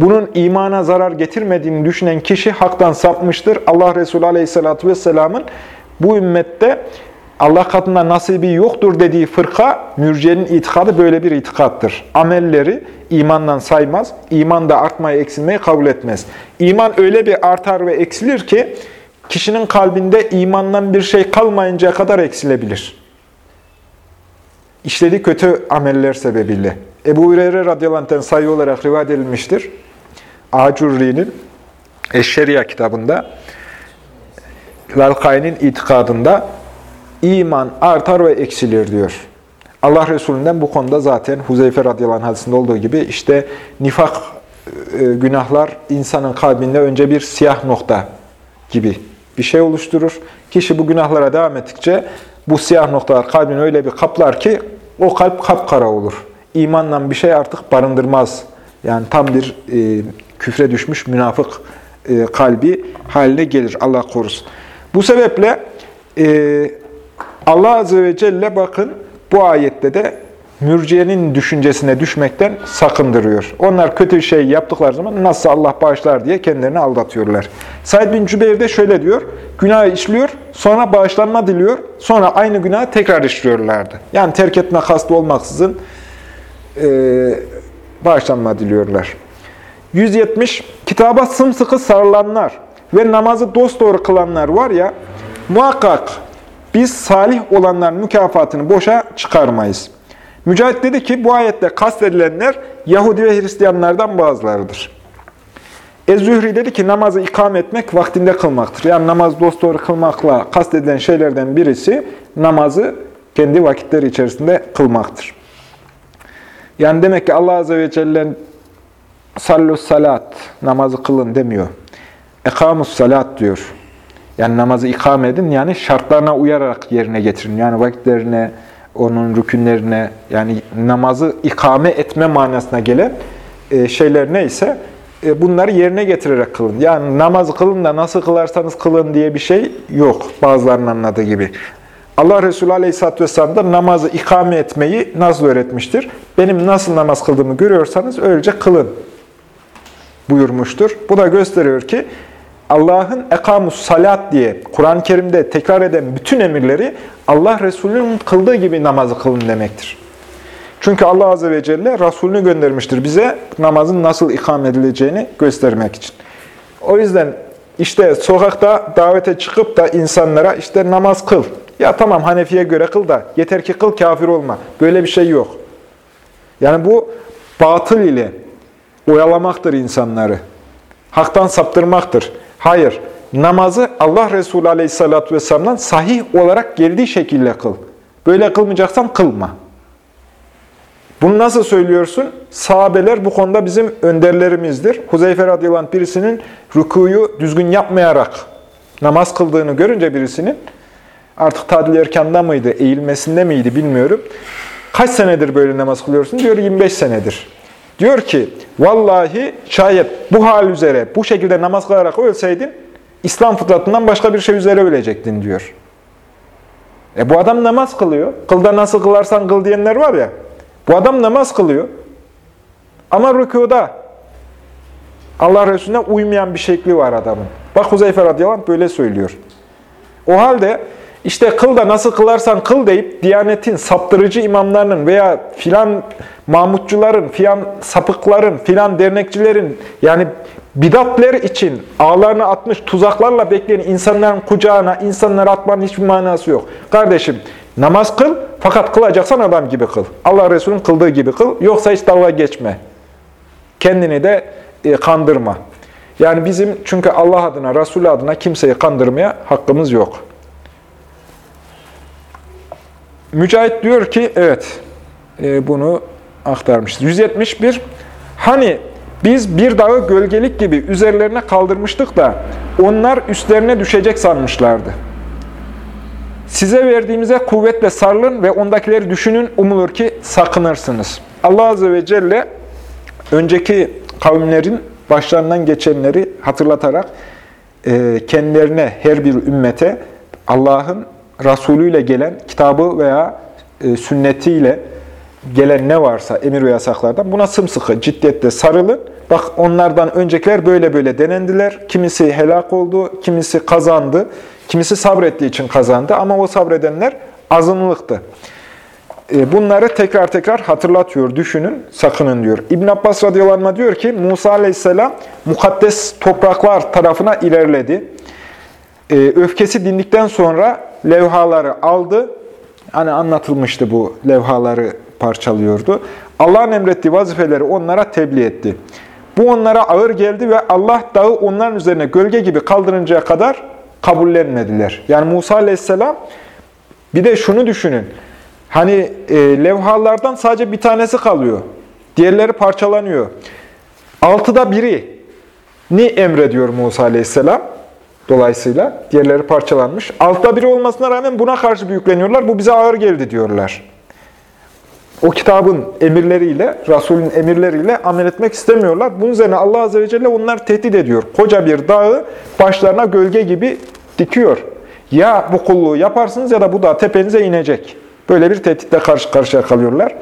Bunun imana zarar getirmediğini düşünen kişi haktan sapmıştır. Allah Resulü Aleyhisselatü Vesselam'ın bu ümmette Allah katında nasibi yoktur dediği fırka, mürciyenin itikadı böyle bir itikattır. Amelleri imandan saymaz, iman da artmayı, eksilmeyi kabul etmez. İman öyle bir artar ve eksilir ki, kişinin kalbinde imandan bir şey kalmayıncaya kadar eksilebilir işlediği kötü ameller sebebiyle. Ebu Hureyre radıyallahu sayı olarak rivayet edilmiştir. Acurri'nin Eşşeriya kitabında Lalkay'ın itikadında iman artar ve eksilir diyor. Allah Resulü'nden bu konuda zaten Huzeyfe radıyallahu anh hadisinde olduğu gibi işte nifak e, günahlar insanın kalbinde önce bir siyah nokta gibi bir şey oluşturur. Kişi bu günahlara devam ettikçe bu siyah noktalar kalbini öyle bir kaplar ki o kalp kapkara olur. İmanla bir şey artık barındırmaz. Yani tam bir e, küfre düşmüş münafık e, kalbi haline gelir. Allah korusun. Bu sebeple e, Allah Azze ve Celle bakın bu ayette de mürciyenin düşüncesine düşmekten sakındırıyor. Onlar kötü şey yaptıkları zaman nasıl Allah bağışlar diye kendilerini aldatıyorlar. Said bin Cübeyr de şöyle diyor, günah işliyor, sonra bağışlanma diliyor, sonra aynı günahı tekrar işliyorlardı. Yani terk etme kastı olmaksızın e, bağışlanma diliyorlar. 170. Kitaba sımsıkı sarılanlar ve namazı dosdoğru kılanlar var ya, muhakkak biz salih olanların mükafatını boşa çıkarmayız. Mücahit dedi ki bu ayette kastedilenler Yahudi ve Hristiyanlardan bazılarıdır. Ez-Zühri dedi ki namazı ikam etmek vaktinde kılmaktır. Yani namaz dosdoğru kılmakla kastedilen şeylerden birisi namazı kendi vakitleri içerisinde kılmaktır. Yani demek ki Allah Azze ve Celle sallus salat, namazı kılın demiyor. Ekamus salat diyor. Yani namazı ikame edin, yani şartlarına uyarak yerine getirin. Yani vakitlerine, onun rükünlerine yani namazı ikame etme manasına gelen e, şeyler neyse e, bunları yerine getirerek kılın. Yani namazı kılın da nasıl kılarsanız kılın diye bir şey yok bazılarının anladığı gibi. Allah Resulü Aleyhisselatü Vesselam da namazı ikame etmeyi nasıl öğretmiştir? Benim nasıl namaz kıldığımı görüyorsanız öylece kılın buyurmuştur. Bu da gösteriyor ki Allah'ın ekamus salat diye Kur'an-ı Kerim'de tekrar eden bütün emirleri Allah Resulü'nün kıldığı gibi namazı kılın demektir. Çünkü Allah Azze ve Celle Resulünü göndermiştir bize namazın nasıl ikam edileceğini göstermek için. O yüzden işte sokakta davete çıkıp da insanlara işte namaz kıl. Ya tamam Hanefi'ye göre kıl da yeter ki kıl kafir olma. Böyle bir şey yok. Yani bu batıl ile oyalamaktır insanları. Haktan saptırmaktır. Hayır, namazı Allah Resulü Aleyhisselatü Vesselam'dan sahih olarak geldiği şekilde kıl. Böyle kılmayacaksan kılma. Bunu nasıl söylüyorsun? Sahabeler bu konuda bizim önderlerimizdir. Huzeyfe radıyallahu anh birisinin rükuyu düzgün yapmayarak namaz kıldığını görünce birisinin artık tadil erkanda mıydı, eğilmesinde miydi bilmiyorum. Kaç senedir böyle namaz kılıyorsun? Diyor 25 senedir. Diyor ki, vallahi şayet bu hal üzere, bu şekilde namaz kılarak ölseydin, İslam fıtratından başka bir şey üzere ölecektin diyor. E bu adam namaz kılıyor. Kılda nasıl kılarsan kıl diyenler var ya. Bu adam namaz kılıyor. Ama rükuda Allah Resulüne uymayan bir şekli var adamın. Bak Huzeyfe radıyallahu anh böyle söylüyor. O halde işte kıl da nasıl kılarsan kıl deyip Diyanet'in saptırıcı imamlarının veya filan mahmutçuların, filan sapıkların, filan dernekçilerin yani bidatler için ağlarını atmış tuzaklarla bekleyen insanların kucağına insanları atmanın hiçbir manası yok. Kardeşim namaz kıl fakat kılacaksan adam gibi kıl. Allah Resulü'nün kıldığı gibi kıl. Yoksa hiç dalga geçme. Kendini de e, kandırma. Yani bizim çünkü Allah adına, Resulü adına kimseyi kandırmaya hakkımız yok. Mücahit diyor ki, evet e, bunu aktarmışız. 171, hani biz bir dağı gölgelik gibi üzerlerine kaldırmıştık da onlar üstlerine düşecek sanmışlardı. Size verdiğimize kuvvetle sarılın ve ondakileri düşünün, umulur ki sakınırsınız. Allah Azze ve Celle önceki kavimlerin başlarından geçenleri hatırlatarak e, kendilerine, her bir ümmete Allah'ın Resulü ile gelen kitabı veya e, sünnetiyle gelen ne varsa emir ve yasaklardan buna sımsıkı, ciddiyetle sarılın. Bak onlardan öncekiler böyle böyle denendiler. Kimisi helak oldu, kimisi kazandı, kimisi sabrettiği için kazandı ama o sabredenler azınlıktı. E, bunları tekrar tekrar hatırlatıyor, düşünün, sakının diyor. İbn Abbas radıyallahu diyor ki, Musa aleyhisselam mukaddes topraklar tarafına ilerledi. E, öfkesi dindikten sonra levhaları aldı. Hani anlatılmıştı bu levhaları parçalıyordu. Allah'ın emrettiği vazifeleri onlara tebliğ etti. Bu onlara ağır geldi ve Allah dağı onların üzerine gölge gibi kaldırıncaya kadar kabullenmediler. Yani Musa aleyhisselam bir de şunu düşünün. Hani e, levhalardan sadece bir tanesi kalıyor. Diğerleri parçalanıyor. Altıda biri ni emrediyor Musa aleyhisselam. Dolayısıyla diğerleri parçalanmış. Altıda biri olmasına rağmen buna karşı büyükleniyorlar. Bu bize ağır geldi diyorlar. O kitabın emirleriyle, Resulün emirleriyle amel etmek istemiyorlar. Bunun üzerine Allah Azze ve Celle onları tehdit ediyor. Koca bir dağı başlarına gölge gibi dikiyor. Ya bu kulluğu yaparsınız ya da bu dağ tepenize inecek. Böyle bir tehditle karşı karşıya kalıyorlar.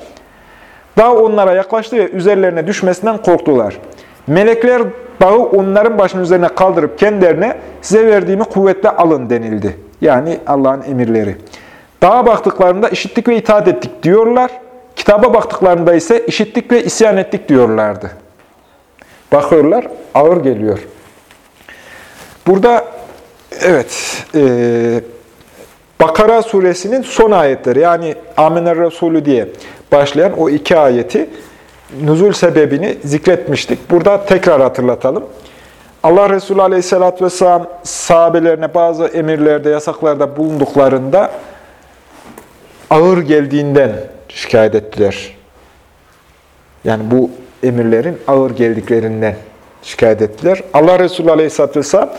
Dağ onlara yaklaştı ve üzerlerine düşmesinden korktular. Melekler dağı onların başının üzerine kaldırıp kendilerine size verdiğimi kuvvetle alın denildi. Yani Allah'ın emirleri. Dağa baktıklarında işittik ve itaat ettik diyorlar. Kitaba baktıklarında ise işittik ve isyan ettik diyorlardı. Bakıyorlar, ağır geliyor. Burada evet e, Bakara suresinin son ayetleri yani Amener Resulü diye başlayan o iki ayeti nüzul sebebini zikretmiştik. Burada tekrar hatırlatalım. Allah Resulü Aleyhisselatü Vesselam sahabelerine bazı emirlerde, yasaklarda bulunduklarında ağır geldiğinden şikayet ettiler. Yani bu emirlerin ağır geldiklerinden şikayet ettiler. Allah Resulü Aleyhisselatü Vesselam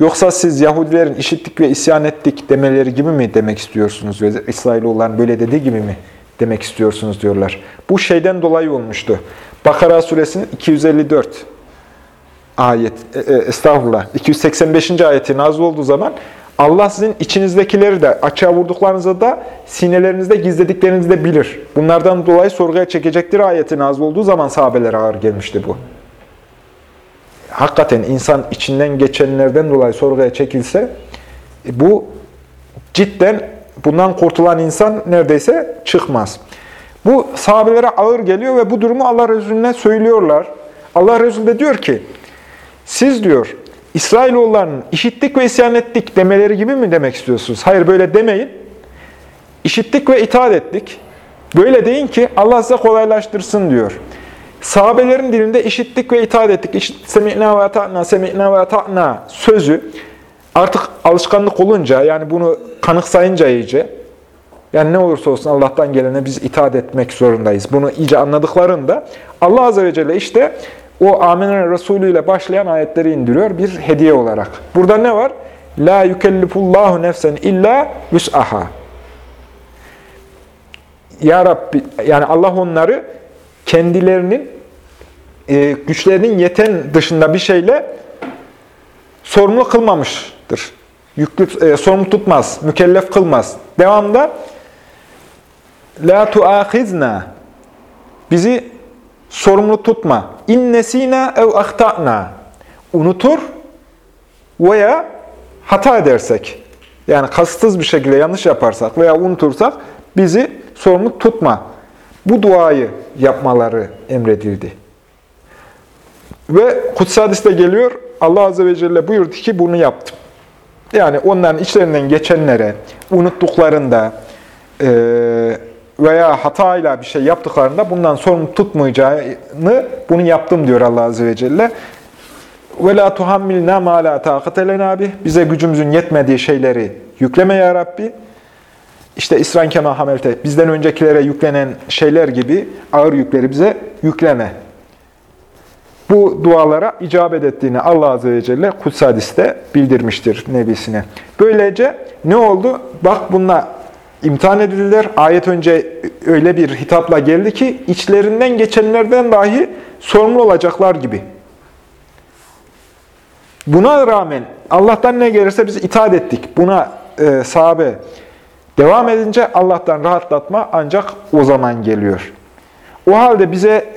Yoksa siz Yahudilerin işittik ve isyan ettik demeleri gibi mi demek istiyorsunuz? İsrailoğulların böyle dediği gibi mi demek istiyorsunuz diyorlar. Bu şeyden dolayı olmuştu. Bakara suresinin 254 ayet, e, e, estağfurullah, 285. ayeti nazil olduğu zaman Allah sizin içinizdekileri de açığa vurduklarınızı da sinelerinizde gizlediklerinizi de bilir. Bunlardan dolayı sorguya çekecektir ayeti nazil olduğu zaman sahabelere ağır gelmişti bu hakikaten insan içinden geçenlerden dolayı sorguya çekilse e, bu cidden bundan kurtulan insan neredeyse çıkmaz. Bu sahabelere ağır geliyor ve bu durumu Allah Resulüne söylüyorlar. Allah Resulü de diyor ki, siz diyor, İsrailoğullarının işittik ve isyan ettik demeleri gibi mi demek istiyorsunuz? Hayır böyle demeyin. İşittik ve itaat ettik. Böyle deyin ki Allah size kolaylaştırsın diyor. Sahabelerin dilinde işittik ve itaat ettik. Semi'na ve ata'na, semi'na ve ata'na sözü artık alışkanlık olunca, yani bunu kanıksayınca iyice, yani ne olursa olsun Allah'tan gelene biz itaat etmek zorundayız. Bunu iyice anladıklarında Allah Azze ve Celle işte o Amin Resulü ile başlayan ayetleri indiriyor bir hediye olarak. Burada ne var? La yukellifullahu nefsen illa vüs'aha. Ya Rabbi, yani Allah onları kendilerinin e, güçlerinin yeten dışında bir şeyle sorumlu kılmamıştır. Yüklü, e, sorumlu tutmaz, mükellef kılmaz. Devamda La tuahizna Bizi sorumlu tutma. İnnesina ev ahtana Unutur veya hata edersek, yani kasıtsız bir şekilde yanlış yaparsak veya unutursak bizi sorumlu tutma bu duayı yapmaları emredildi. Ve Kutsi Hadis'te geliyor, Allah Azze ve Celle buyurdu ki bunu yaptım. Yani onların içlerinden geçenlere, unuttuklarında e, veya hatayla bir şey yaptıklarında bundan sorumlu tutmayacağını bunu yaptım diyor Allah Azze ve Celle. La tuhammilna ma la taqate lena Bize gücümüzün yetmediği şeyleri yükleme ya Rabbi. İşte İsran kema hamelte. Bizden öncekilere yüklenen şeyler gibi ağır yükleri bize yükleme. Bu dualara icabet ettiğini Allah Azze ve Celle Kuds hadiste bildirmiştir Nebisine. Böylece ne oldu? Bak bununla imtihan edildiler. Ayet önce öyle bir hitapla geldi ki içlerinden geçenlerden dahi sorumlu olacaklar gibi. Buna rağmen Allah'tan ne gelirse biz itaat ettik. Buna e, sahabe devam edince Allah'tan rahatlatma ancak o zaman geliyor. O halde bize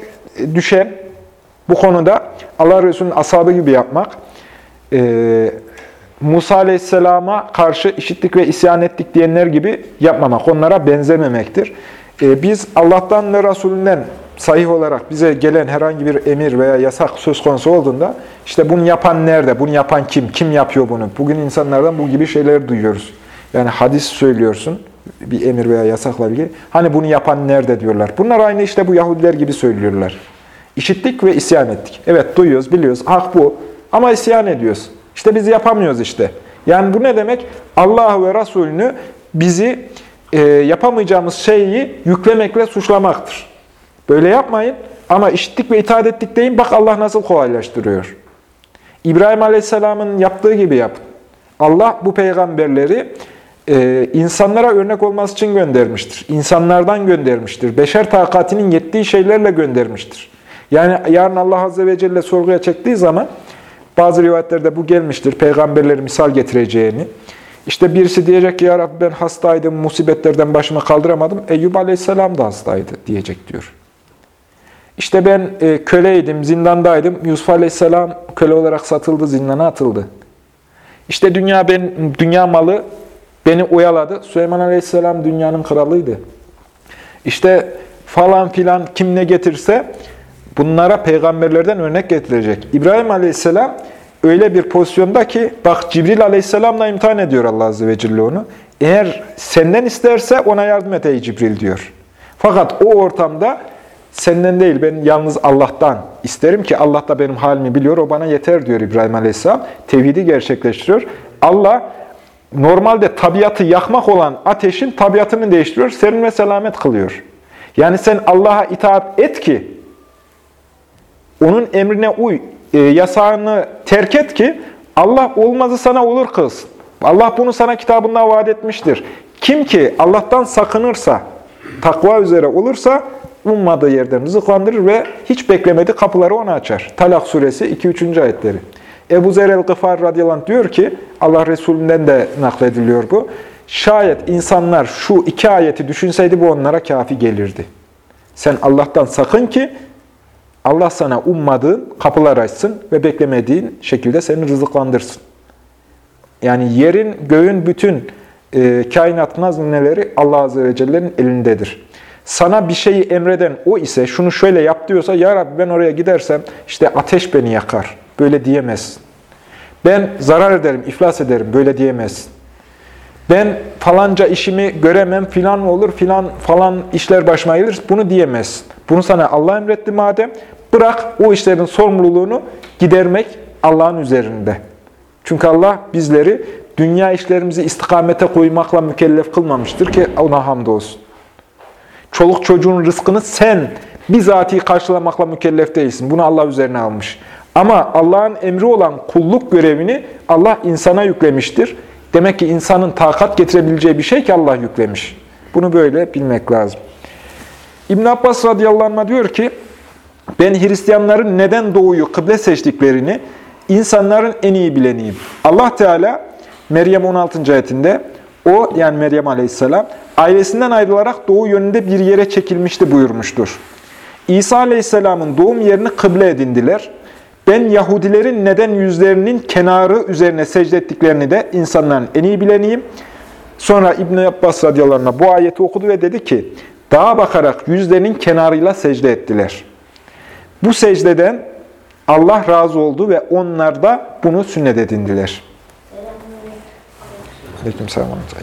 düşen bu konuda Allah Resulü'nün ashabı gibi yapmak, e, Musa Aleyhisselam'a karşı işittik ve isyan ettik diyenler gibi yapmamak, onlara benzememektir. E, biz Allah'tan ve Resulünden sahih olarak bize gelen herhangi bir emir veya yasak söz konusu olduğunda işte bunu yapan nerede, bunu yapan kim, kim yapıyor bunu? Bugün insanlardan bu gibi şeyler duyuyoruz. Yani hadis söylüyorsun, bir emir veya yasakla ilgili. Hani bunu yapan nerede diyorlar. Bunlar aynı işte bu Yahudiler gibi söylüyorlar. İşittik ve isyan ettik. Evet duyuyoruz, biliyoruz. Hak bu. Ama isyan ediyoruz. İşte biz yapamıyoruz işte. Yani bu ne demek? Allah ve Resulünü bizi e, yapamayacağımız şeyi yüklemekle suçlamaktır. Böyle yapmayın ama işittik ve itaat ettik deyin. Bak Allah nasıl kolaylaştırıyor. İbrahim Aleyhisselam'ın yaptığı gibi yapın. Allah bu peygamberleri e, insanlara örnek olması için göndermiştir. İnsanlardan göndermiştir. Beşer takatinin yettiği şeylerle göndermiştir. Yani yarın Allah Azze ve Celle sorguya çektiği zaman bazı rivayetlerde bu gelmiştir. Peygamberleri misal getireceğini. İşte birisi diyecek ki ya Rabbi ben hastaydım, musibetlerden başımı kaldıramadım. Eyyub Aleyhisselam da hastaydı diyecek diyor. İşte ben e, köleydim, zindandaydım. Yusuf Aleyhisselam köle olarak satıldı, zindana atıldı. İşte dünya ben dünya malı beni oyaladı. Süleyman Aleyhisselam dünyanın kralıydı. İşte falan filan kim ne getirse bunlara peygamberlerden örnek getirecek. İbrahim Aleyhisselam öyle bir pozisyonda ki bak Cibril Aleyhisselam'la imtihan ediyor Allah Azze ve Celle onu. Eğer senden isterse ona yardım et ey Cibril diyor. Fakat o ortamda senden değil ben yalnız Allah'tan isterim ki Allah da benim halimi biliyor o bana yeter diyor İbrahim Aleyhisselam. Tevhidi gerçekleştiriyor. Allah normalde tabiatı yakmak olan ateşin tabiatını değiştiriyor, serin ve selamet kılıyor. Yani sen Allah'a itaat et ki onun emrine uy, e, yasağını terk et ki Allah olmazı sana olur kılsın. Allah bunu sana kitabında vaat etmiştir. Kim ki Allah'tan sakınırsa, takva üzere olursa ummadığı yerden rızıklandırır ve hiç beklemedi kapıları ona açar. Talak suresi 2-3. ayetleri. Ebu Zer el-Gıfar radıyallahu diyor ki, Allah Resulünden de naklediliyor bu. Şayet insanlar şu iki ayeti düşünseydi bu onlara kafi gelirdi. Sen Allah'tan sakın ki Allah sana ummadığın kapılar açsın ve beklemediğin şekilde seni rızıklandırsın. Yani yerin, göğün bütün e, kainat nazneleri Allah Azze ve Celle'nin elindedir. Sana bir şeyi emreden o ise şunu şöyle yap diyorsa Ya Rabbi ben oraya gidersem işte ateş beni yakar. Böyle diyemezsin. Ben zarar ederim, iflas ederim. Böyle diyemezsin. Ben falanca işimi göremem, filan olur, filan falan işler başıma gelir. Bunu diyemezsin. Bunu sana Allah emretti madem. Bırak o işlerin sorumluluğunu gidermek Allah'ın üzerinde. Çünkü Allah bizleri dünya işlerimizi istikamete koymakla mükellef kılmamıştır ki ona hamdolsun. Çoluk çocuğun rızkını sen bizatihi karşılamakla mükellef değilsin. Bunu Allah üzerine almış. Ama Allah'ın emri olan kulluk görevini Allah insana yüklemiştir. Demek ki insanın takat getirebileceği bir şey ki Allah yüklemiş. Bunu böyle bilmek lazım. İbn Abbas radıyallahu anh diyor ki, ben Hristiyanların neden doğuyu kıble seçtiklerini insanların en iyi bileniyim. Allah Teala Meryem 16. ayetinde o yani Meryem aleyhisselam ailesinden ayrılarak doğu yönünde bir yere çekilmişti buyurmuştur. İsa aleyhisselamın doğum yerini kıble edindiler. Ben Yahudilerin neden yüzlerinin kenarı üzerine secde ettiklerini de insanların en iyi bileniyim. Sonra İbn Abbas radıyallahu anh bu ayeti okudu ve dedi ki, dağa bakarak yüzlerinin kenarıyla secde ettiler. Bu secdeden Allah razı oldu ve onlar da bunu sünnet edindiler.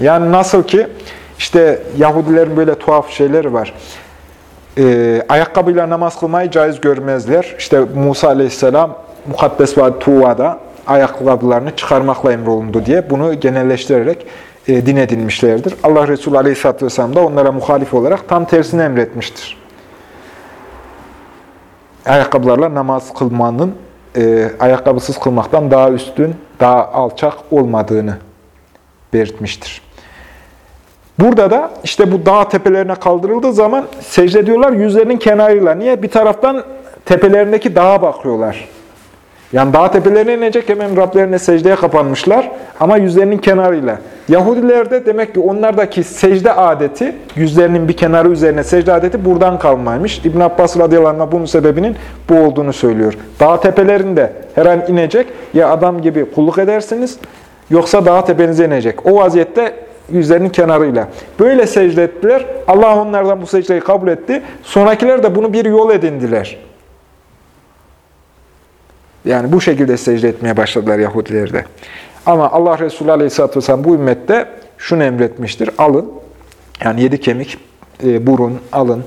Yani nasıl ki işte Yahudilerin böyle tuhaf şeyleri var. Ee, ayakkabıyla namaz kılmayı caiz görmezler. İşte Musa aleyhisselam Mukaddes ve Tuva'da ayakkabılarını çıkarmakla emrolundu diye bunu genelleştirerek e, din edinmişlerdir. Allah Resulü aleyhisselatü vesselam da onlara muhalif olarak tam tersini emretmiştir. Ayakkabılarla namaz kılmanın e, ayakkabısız kılmaktan daha üstün, daha alçak olmadığını belirtmiştir. Burada da işte bu dağ tepelerine kaldırıldığı zaman secde ediyorlar yüzlerinin kenarıyla. Niye? Bir taraftan tepelerindeki dağa bakıyorlar. Yani dağ tepelerine inecek hemen Rablerine secdeye kapanmışlar ama yüzlerinin kenarıyla. Yahudilerde demek ki onlardaki secde adeti, yüzlerinin bir kenarı üzerine secde adeti buradan kalmaymış. İbn Abbas radıyallahu bunun sebebinin bu olduğunu söylüyor. Dağ tepelerinde her an inecek ya adam gibi kulluk edersiniz yoksa dağ tepenize inecek. O vaziyette yüzlerinin kenarıyla. Böyle secde ettiler. Allah onlardan bu secdeyi kabul etti. Sonrakiler de bunu bir yol edindiler. Yani bu şekilde secde etmeye başladılar Yahudilerde. Ama Allah Resulü Aleyhisselatü Vesselam bu ümmette şunu emretmiştir. Alın, yani yedi kemik, e, burun, alın,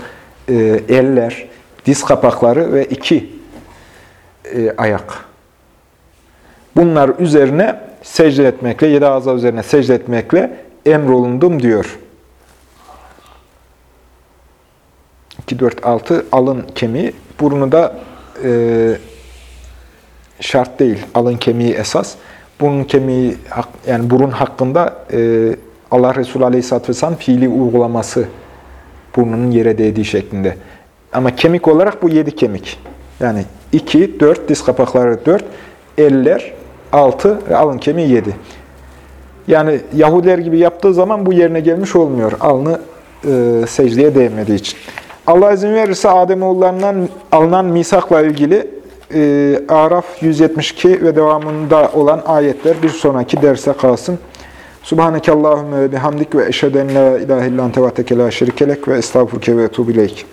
e, eller, diz kapakları ve iki e, ayak. Bunlar üzerine secde etmekle, yedi ağza üzerine secde etmekle emrolundum diyor. 2, 4, 6 alın kemiği. Burnu da e, şart değil. Alın kemiği esas. Burun kemiği, yani burun hakkında e, Allah Resulü Aleyhisselatü Vesselam fiili uygulaması burnunun yere değdiği şeklinde. Ama kemik olarak bu yedi kemik. Yani iki, dört, diz kapakları dört, eller altı ve alın kemiği yedi. Yani Yahudiler gibi yaptığı zaman bu yerine gelmiş olmuyor. Alnı e, secdeye değmediği için. Allah izin verirse Ademoğullarından alınan misakla ilgili e, Araf 172 ve devamında olan ayetler bir sonraki derse kalsın. Subhaneke Allahümme ve bihamdik ve eşheden la ilahe illan tevateke la şerikelek ve estağfurke ve etubileyk.